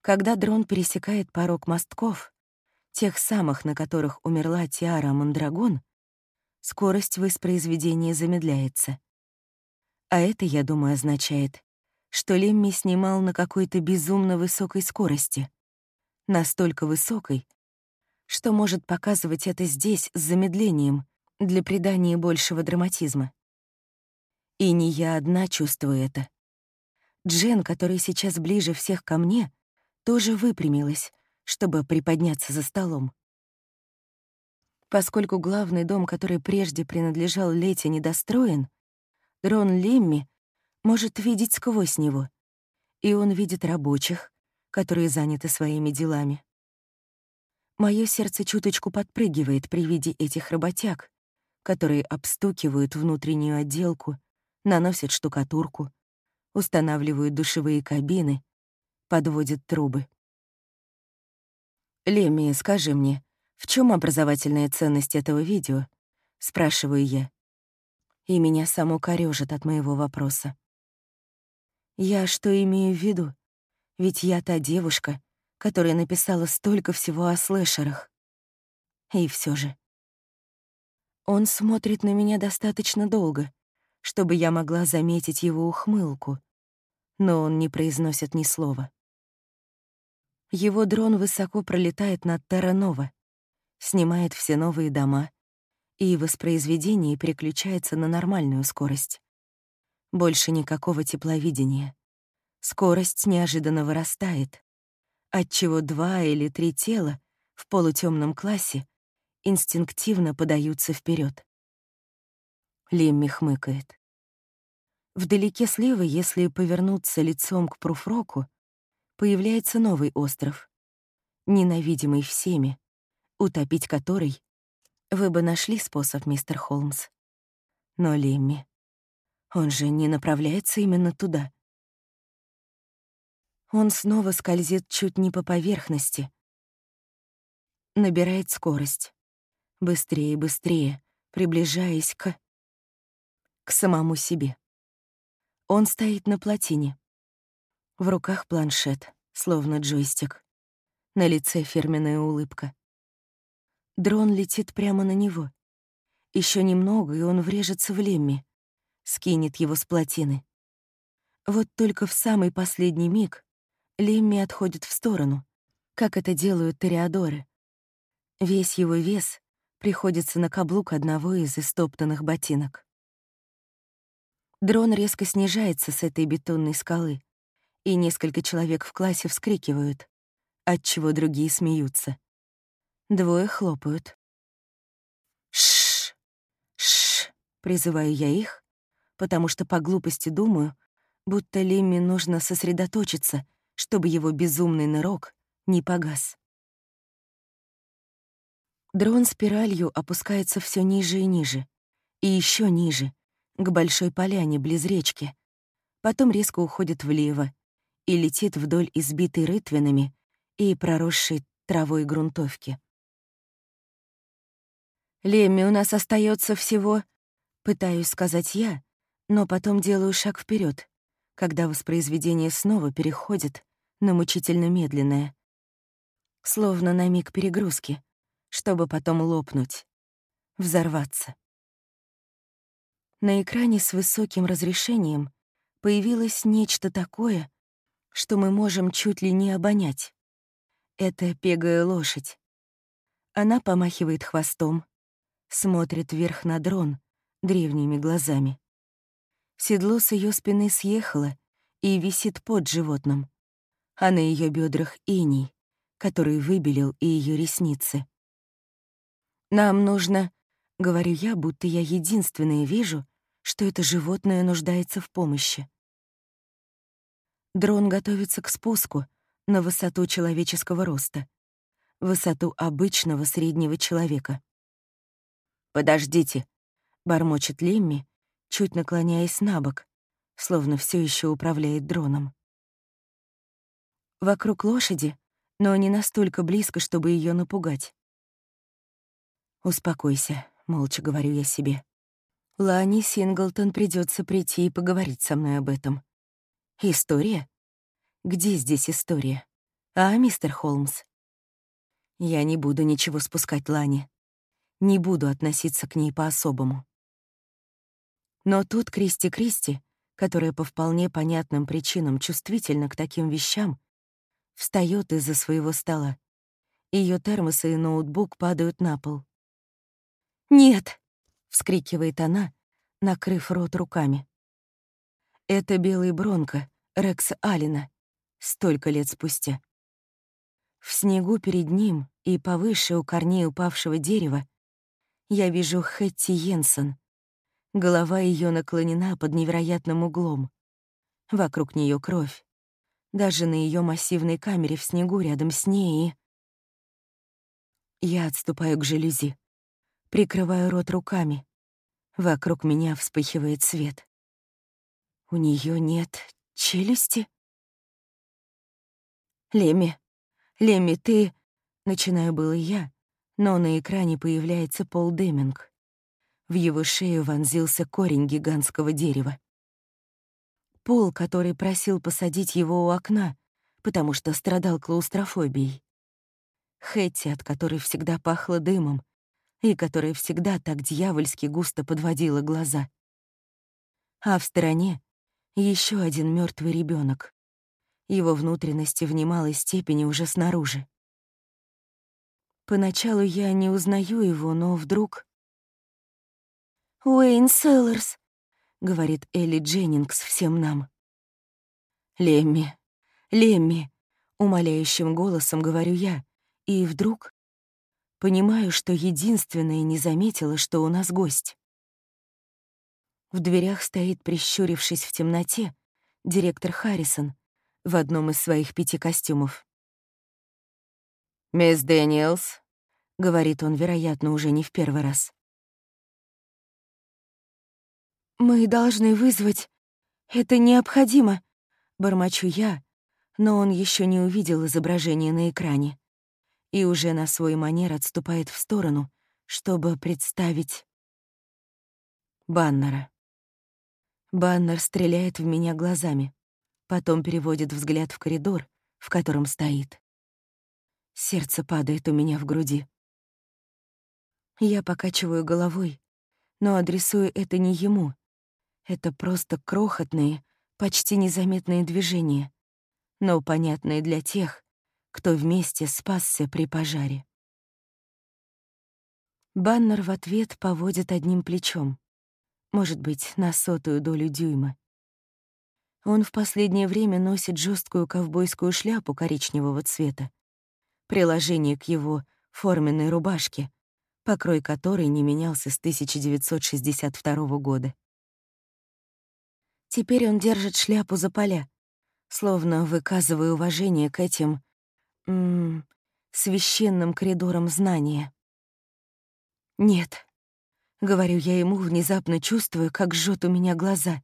Когда дрон пересекает порог мостков, тех самых, на которых умерла Тиара Мандрагон, скорость воспроизведения замедляется. А это, я думаю, означает, что Лемми снимал на какой-то безумно высокой скорости. Настолько высокой, что может показывать это здесь с замедлением для придания большего драматизма. И не я одна чувствую это. Джен, который сейчас ближе всех ко мне, тоже выпрямилась, чтобы приподняться за столом. Поскольку главный дом, который прежде принадлежал Лете, недостроен, Дрон Лемми может видеть сквозь него, и он видит рабочих, которые заняты своими делами. Моё сердце чуточку подпрыгивает при виде этих работяг, которые обстукивают внутреннюю отделку, наносят штукатурку, устанавливают душевые кабины, подводят трубы. «Лемми, скажи мне, в чем образовательная ценность этого видео?» — спрашиваю я. И меня само корёжит от моего вопроса. Я что имею в виду? Ведь я та девушка, которая написала столько всего о слэшерах. И все же. Он смотрит на меня достаточно долго, чтобы я могла заметить его ухмылку, но он не произносит ни слова. Его дрон высоко пролетает над Терранова, снимает все новые дома, и воспроизведение переключается на нормальную скорость. Больше никакого тепловидения. Скорость неожиданно вырастает, отчего два или три тела в полутемном классе инстинктивно подаются вперед. Лемми хмыкает. Вдалеке слева, если повернуться лицом к пруфроку, появляется новый остров, ненавидимый всеми, утопить который вы бы нашли способ, мистер Холмс. Но Лемми, он же не направляется именно туда. Он снова скользит чуть не по поверхности, набирает скорость, быстрее и быстрее, приближаясь к... к самому себе. Он стоит на плотине, в руках планшет, словно джойстик. На лице фирменная улыбка. Дрон летит прямо на него. Еще немного, и он врежется в Лемми, скинет его с плотины. Вот только в самый последний миг Лемми отходит в сторону, как это делают ториадоры. Весь его вес приходится на каблук одного из истоптанных ботинок. Дрон резко снижается с этой бетонной скалы, и несколько человек в классе вскрикивают, отчего другие смеются. Двое хлопают. Шш, шш, призываю я их, потому что по глупости думаю, будто Лемми нужно сосредоточиться, чтобы его безумный нырок не погас. Дрон спиралью опускается все ниже и ниже, и еще ниже, к большой поляне близ речки, потом резко уходит влево и летит вдоль избитой рытвинами и проросшей травой грунтовки. «Лемми, у нас остается всего...» Пытаюсь сказать я, но потом делаю шаг вперед, когда воспроизведение снова переходит на мучительно медленное. Словно на миг перегрузки, чтобы потом лопнуть, взорваться. На экране с высоким разрешением появилось нечто такое, что мы можем чуть ли не обонять. Это пегая лошадь. Она помахивает хвостом, смотрит вверх на дрон древними глазами. Седло с ее спины съехало и висит под животным, а на ее бедрах иней, который выбелил и ее ресницы. «Нам нужно...» — говорю я, будто я единственная вижу, что это животное нуждается в помощи. Дрон готовится к спуску на высоту человеческого роста, высоту обычного среднего человека. «Подождите», — бормочет Лемми, чуть наклоняясь на бок, словно все еще управляет дроном. Вокруг лошади, но не настолько близко, чтобы ее напугать. «Успокойся», — молча говорю я себе. Лани Синглтон придется прийти и поговорить со мной об этом. История? Где здесь история? А, мистер Холмс? Я не буду ничего спускать Лане. Не буду относиться к ней по-особому. Но тут Кристи Кристи, которая по вполне понятным причинам чувствительна к таким вещам, встает из-за своего стола. Ее термосы и ноутбук падают на пол. «Нет!» вскрикивает она, накрыв рот руками. Это белый бронко Рекса Алина, столько лет спустя. В снегу перед ним и повыше у корней упавшего дерева я вижу Хэтти Йенсен. Голова ее наклонена под невероятным углом. Вокруг нее кровь. Даже на ее массивной камере в снегу рядом с ней Я отступаю к жалюзи прикрываю рот руками. Вокруг меня вспыхивает свет. У нее нет челюсти? Леми, Леми, ты... Начинаю было я, но на экране появляется Пол Деминг. В его шею вонзился корень гигантского дерева. Пол, который просил посадить его у окна, потому что страдал клаустрофобией. Хэтти, от которой всегда пахло дымом, и которая всегда так дьявольски густо подводила глаза. А в стороне еще один мертвый ребенок. Его внутренности в немалой степени уже снаружи. Поначалу я не узнаю его, но вдруг... «Уэйн Селлерс», — говорит Элли Дженнингс всем нам. «Лемми, Лемми», — умоляющим голосом говорю я, и вдруг Понимаю, что единственная не заметила, что у нас гость. В дверях стоит, прищурившись в темноте, директор Харрисон в одном из своих пяти костюмов. «Мисс Дэниелс», — говорит он, вероятно, уже не в первый раз. «Мы должны вызвать. Это необходимо», — бормочу я, но он еще не увидел изображение на экране и уже на свой манер отступает в сторону, чтобы представить Баннера. Баннер стреляет в меня глазами, потом переводит взгляд в коридор, в котором стоит. Сердце падает у меня в груди. Я покачиваю головой, но адресую это не ему. Это просто крохотные, Почти незаметные движения, но понятные для тех, кто вместе спасся при пожаре. Баннер в ответ поводит одним плечом, может быть, на сотую долю дюйма. Он в последнее время носит жесткую ковбойскую шляпу коричневого цвета. Приложение к его форменной рубашке, покрой которой не менялся с 1962 года. Теперь он держит шляпу за поля, словно выказывая уважение к этим м -м, священным коридорам знания. «Нет», — говорю я ему, внезапно чувствуя, как жжет у меня глаза.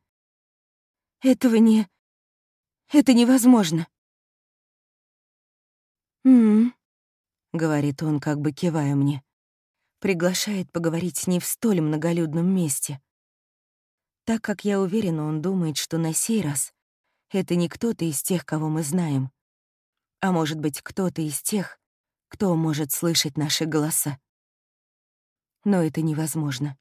Этого не... Это невозможно. «М-м», говорит он, как бы кивая мне. Приглашает поговорить с ней в столь многолюдном месте. Так как я уверена, он думает, что на сей раз это не кто-то из тех, кого мы знаем, а может быть, кто-то из тех, кто может слышать наши голоса. Но это невозможно.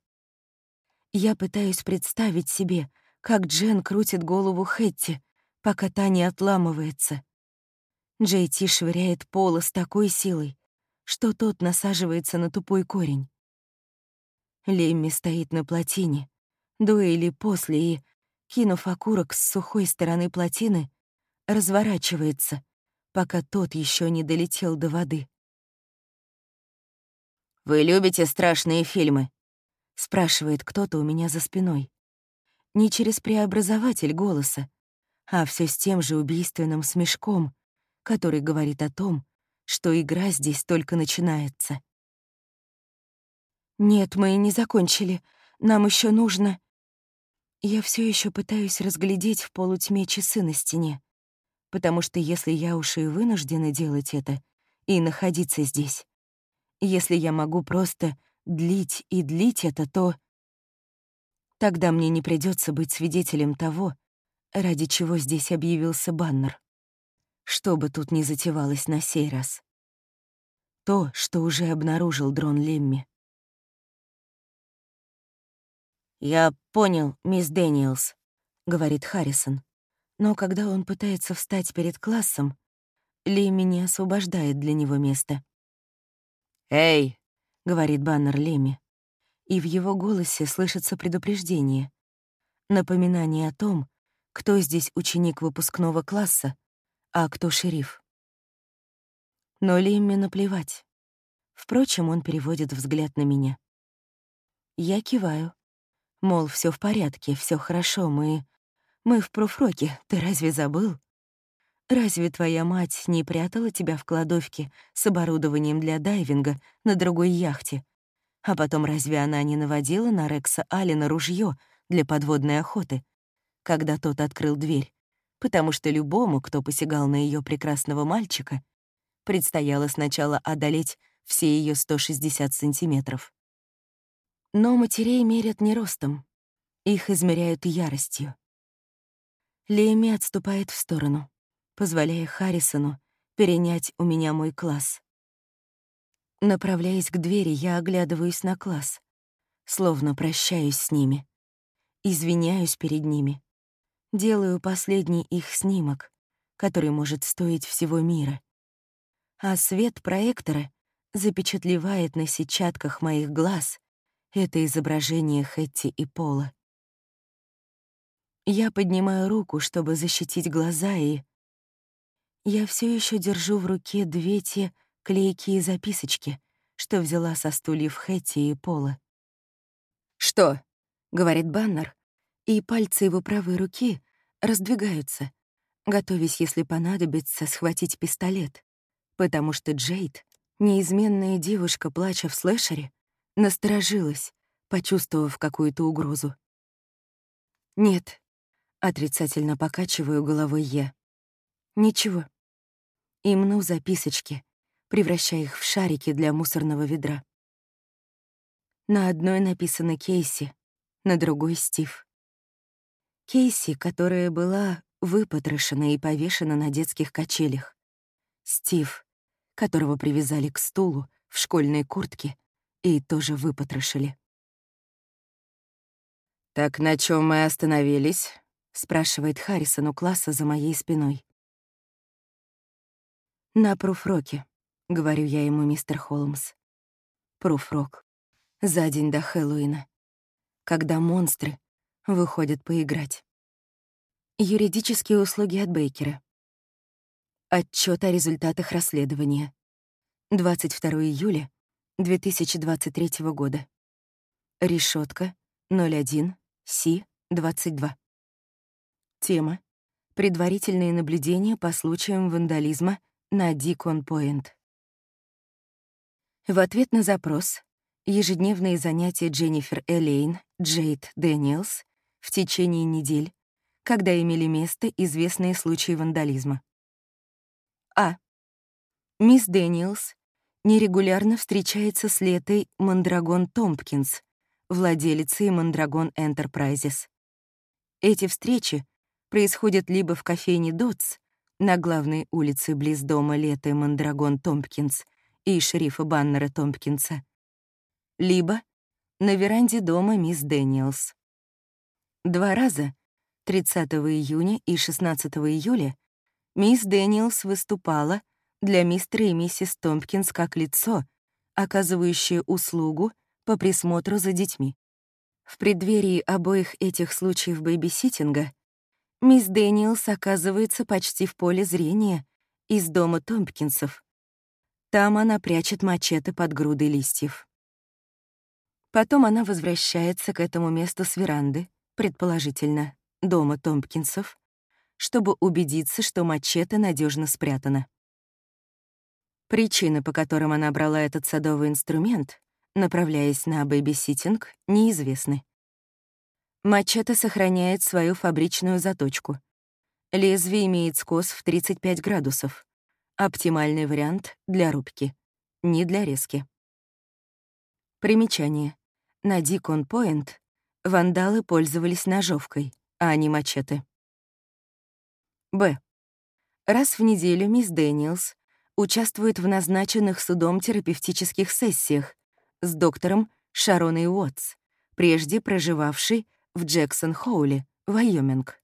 Я пытаюсь представить себе, как Джен крутит голову Хэтти, пока та не отламывается. Джей Ти швыряет пола с такой силой, что тот насаживается на тупой корень. Лемми стоит на плотине, до или после, и, кинув окурок с сухой стороны плотины, разворачивается, пока тот еще не долетел до воды. «Вы любите страшные фильмы?» — спрашивает кто-то у меня за спиной не через преобразователь голоса, а все с тем же убийственным смешком, который говорит о том, что игра здесь только начинается. «Нет, мы не закончили. Нам еще нужно...» Я все еще пытаюсь разглядеть в полутьме часы на стене, потому что если я уж и вынуждена делать это и находиться здесь, если я могу просто длить и длить это, то... Тогда мне не придется быть свидетелем того, ради чего здесь объявился баннер. Что бы тут ни затевалось на сей раз. То, что уже обнаружил дрон Лемми. «Я понял, мисс Дэниелс», — говорит Харрисон. Но когда он пытается встать перед классом, Лемми не освобождает для него место. «Эй!» — говорит баннер Лемми и в его голосе слышится предупреждение. Напоминание о том, кто здесь ученик выпускного класса, а кто шериф. Но Лимме наплевать. Впрочем, он переводит взгляд на меня. Я киваю. Мол, все в порядке, все хорошо, мы... Мы в профроке, ты разве забыл? Разве твоя мать не прятала тебя в кладовке с оборудованием для дайвинга на другой яхте, а потом разве она не наводила на Рекса Алина ружье для подводной охоты, когда тот открыл дверь? Потому что любому, кто посягал на ее прекрасного мальчика, предстояло сначала одолеть все ее 160 сантиметров. Но матерей мерят не ростом, их измеряют яростью. Лейми отступает в сторону, позволяя Харрисону перенять у меня мой класс. Направляясь к двери, я оглядываюсь на класс, словно прощаюсь с ними. Извиняюсь перед ними. Делаю последний их снимок, который может стоить всего мира. А свет проектора запечатлевает на сетчатках моих глаз это изображение Хэтти и Пола. Я поднимаю руку, чтобы защитить глаза, и... Я все еще держу в руке две те клейкие записочки, что взяла со стульев Хэтти и Пола. «Что?» — говорит Баннер, и пальцы его правой руки раздвигаются, готовясь, если понадобится, схватить пистолет, потому что Джейд, неизменная девушка, плача в слэшере, насторожилась, почувствовав какую-то угрозу. «Нет», — отрицательно покачиваю головой я. «Ничего. И мну записочки, превращая их в шарики для мусорного ведра. На одной написано Кейси, на другой — Стив. Кейси, которая была выпотрошена и повешена на детских качелях. Стив, которого привязали к стулу в школьной куртке и тоже выпотрошили. «Так на чем мы остановились?» — спрашивает Харрисон у класса за моей спиной. «На пруфроке», — говорю я ему, мистер Холмс. Пруфрок. За день до Хэллоуина. Когда монстры выходят поиграть. Юридические услуги от Бейкера. Отчет о результатах расследования. 22 июля 2023 года. Решетка 01 Си 22. Тема. Предварительные наблюдения по случаям вандализма на Дикон-Пойнт. В ответ на запрос ежедневные занятия Дженнифер Элейн, Джейд Дэниелс в течение недель, когда имели место известные случаи вандализма. А. Мисс Дэниелс нерегулярно встречается с Летой Мандрагон Томпкинс, владелицей Мандрагон Энтерпрайзес. Эти встречи происходят либо в кофейне Дотс, на главной улице близ дома Леты Мандрагон Томпкинс и шерифа Баннера Томпкинса, либо на веранде дома мисс Дэниелс. Два раза, 30 июня и 16 июля, мисс Дэниелс выступала для мистера и миссис Томпкинс как лицо, оказывающее услугу по присмотру за детьми. В преддверии обоих этих случаев бэбиситинга Мисс Дэниелс оказывается почти в поле зрения из дома Томпкинсов. Там она прячет мачете под грудой листьев. Потом она возвращается к этому месту с веранды, предположительно, дома Томпкинсов, чтобы убедиться, что мачете надежно спрятана. Причины, по которым она брала этот садовый инструмент, направляясь на бэбиситинг, неизвестны. Мачете сохраняет свою фабричную заточку. Лезвие имеет скос в 35 градусов. Оптимальный вариант для рубки, не для резки. Примечание. На Дикон Пойнт вандалы пользовались ножовкой, а не мачете. Б. Раз в неделю мисс Дэниелс участвует в назначенных судом терапевтических сессиях с доктором Шароной Уотс, прежде проживавшей в Джексон-Хоуле, Вайоминг.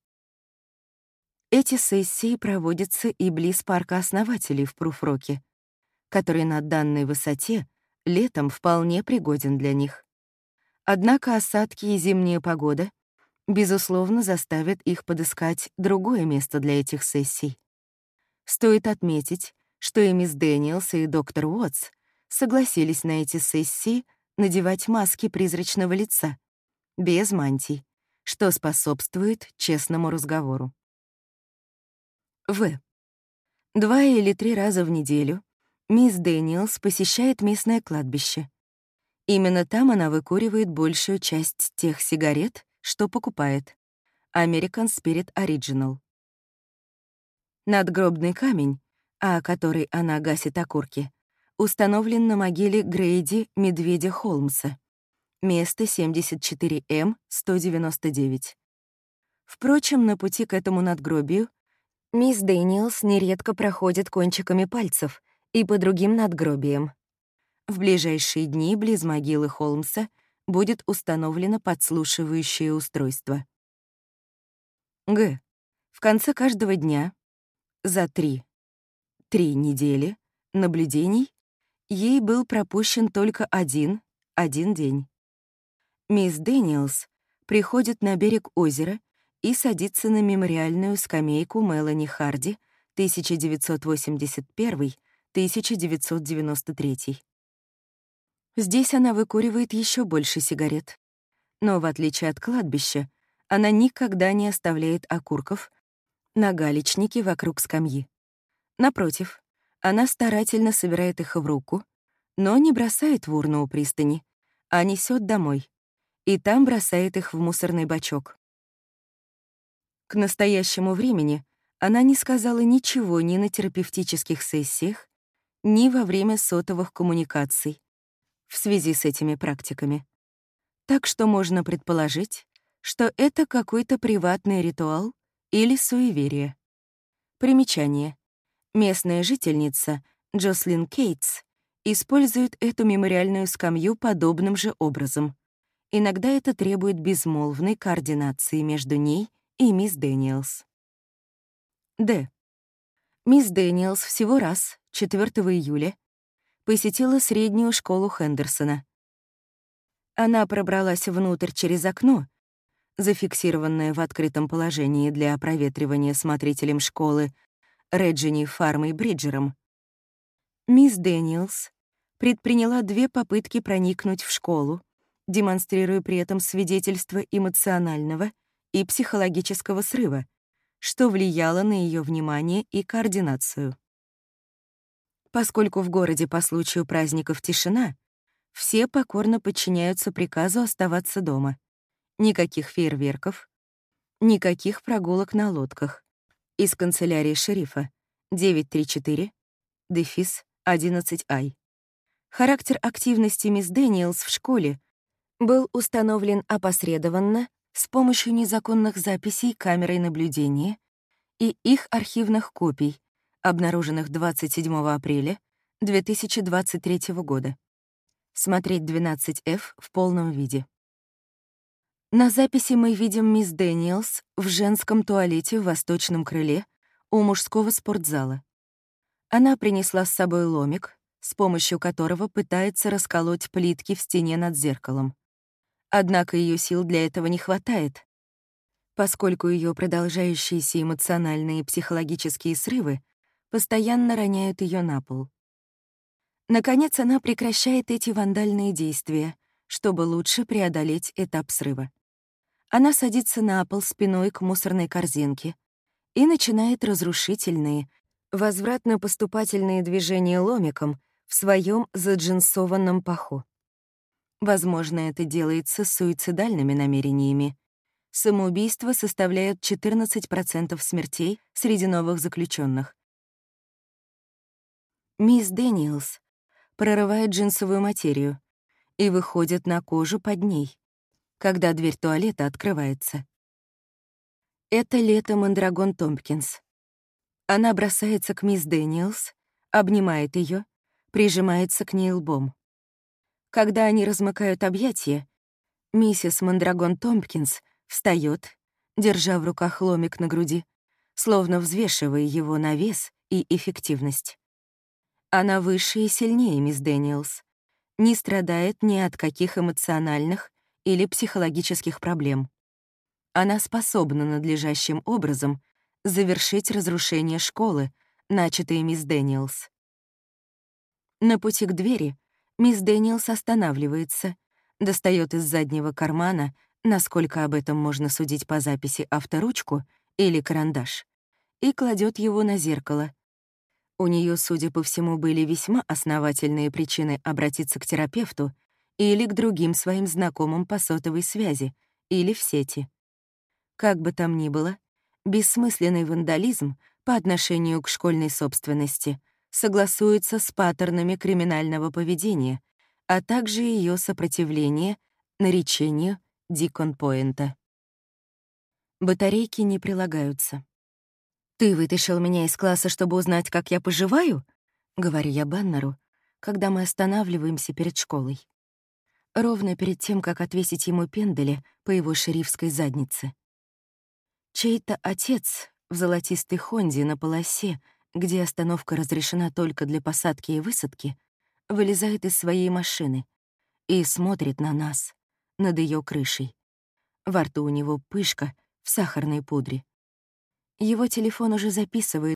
Эти сессии проводятся и близ парка основателей в Пруфроке, который на данной высоте летом вполне пригоден для них. Однако осадки и зимняя погода, безусловно, заставят их подыскать другое место для этих сессий. Стоит отметить, что и мисс Дэниелс, и доктор Уотс согласились на эти сессии надевать маски призрачного лица, без мантий, что способствует честному разговору. В. Два или три раза в неделю мисс Дэниелс посещает местное кладбище. Именно там она выкуривает большую часть тех сигарет, что покупает. American Spirit Original. Надгробный камень, о который она гасит окурки, установлен на могиле Грейди Медведя Холмса место 74М-199. Впрочем, на пути к этому надгробию мисс Дэниелс нередко проходит кончиками пальцев и по другим надгробиям. В ближайшие дни близ могилы Холмса будет установлено подслушивающее устройство. Г. В конце каждого дня за три, три недели наблюдений ей был пропущен только один, один день. Мисс Дэниелс приходит на берег озера и садится на мемориальную скамейку Мелани Харди 1921-1993. Здесь она выкуривает еще больше сигарет. Но в отличие от кладбища, она никогда не оставляет окурков на галечнике вокруг скамьи. Напротив, она старательно собирает их в руку, но не бросает в урну у пристани, а несет домой, и там бросает их в мусорный бачок. К настоящему времени она не сказала ничего ни на терапевтических сессиях, ни во время сотовых коммуникаций в связи с этими практиками. Так что можно предположить, что это какой-то приватный ритуал или суеверие. Примечание. Местная жительница Джослин Кейтс использует эту мемориальную скамью подобным же образом. Иногда это требует безмолвной координации между ней и мисс Дэниелс. Д. Мисс Дэниелс всего раз, 4 июля, посетила среднюю школу Хендерсона. Она пробралась внутрь через окно, зафиксированное в открытом положении для проветривания смотрителем школы Реджини Фармой Бриджером. Мисс Дэниелс предприняла две попытки проникнуть в школу, демонстрируя при этом свидетельство эмоционального и психологического срыва, что влияло на ее внимание и координацию. Поскольку в городе по случаю праздников тишина, все покорно подчиняются приказу оставаться дома. Никаких фейерверков, никаких прогулок на лодках. Из канцелярии шерифа 934, дефис 11I. Характер активности мисс Дэниелс в школе был установлен опосредованно с помощью незаконных записей камерой наблюдения и их архивных копий, обнаруженных 27 апреля 2023 года. Смотреть 12F в полном виде. На записи мы видим мисс Дэниелс в женском туалете в восточном крыле у мужского спортзала. Она принесла с собой ломик, с помощью которого пытается расколоть плитки в стене над зеркалом. Однако ее сил для этого не хватает, поскольку ее продолжающиеся эмоциональные и психологические срывы постоянно роняют ее на пол. Наконец, она прекращает эти вандальные действия, чтобы лучше преодолеть этап срыва. Она садится на пол спиной к мусорной корзинке и начинает разрушительные, возвратно-поступательные движения ломиком в своем заджинсованном паху. Возможно, это делается с суицидальными намерениями. Самоубийство составляет 14% смертей среди новых заключенных. Мисс Дэниелс прорывает джинсовую материю и выходит на кожу под ней, когда дверь туалета открывается. Это лето Мандрагон Томпкинс. Она бросается к мисс Дэниелс, обнимает ее, прижимается к ней лбом. Когда они размыкают объятия, миссис Мандрагон Томпкинс встает, держа в руках ломик на груди, словно взвешивая его на вес и эффективность. Она выше и сильнее мисс Дэниелс, не страдает ни от каких эмоциональных или психологических проблем. Она способна надлежащим образом завершить разрушение школы, начатое мисс Дэниелс. На пути к двери Мисс Дэниелс останавливается, достает из заднего кармана, насколько об этом можно судить по записи, авторучку или карандаш, и кладет его на зеркало. У нее, судя по всему, были весьма основательные причины обратиться к терапевту или к другим своим знакомым по сотовой связи или в сети. Как бы там ни было, бессмысленный вандализм по отношению к школьной собственности — согласуется с паттернами криминального поведения, а также ее сопротивление наречению Дикон-Поинта. Батарейки не прилагаются. «Ты вытащил меня из класса, чтобы узнать, как я поживаю?» — говорю я Баннеру, когда мы останавливаемся перед школой. Ровно перед тем, как отвесить ему пендали по его шерифской заднице. Чей-то отец в золотистой Хонде на полосе где остановка разрешена только для посадки и высадки, вылезает из своей машины и смотрит на нас, над ее крышей. Во рту у него пышка в сахарной пудре. Его телефон уже записывает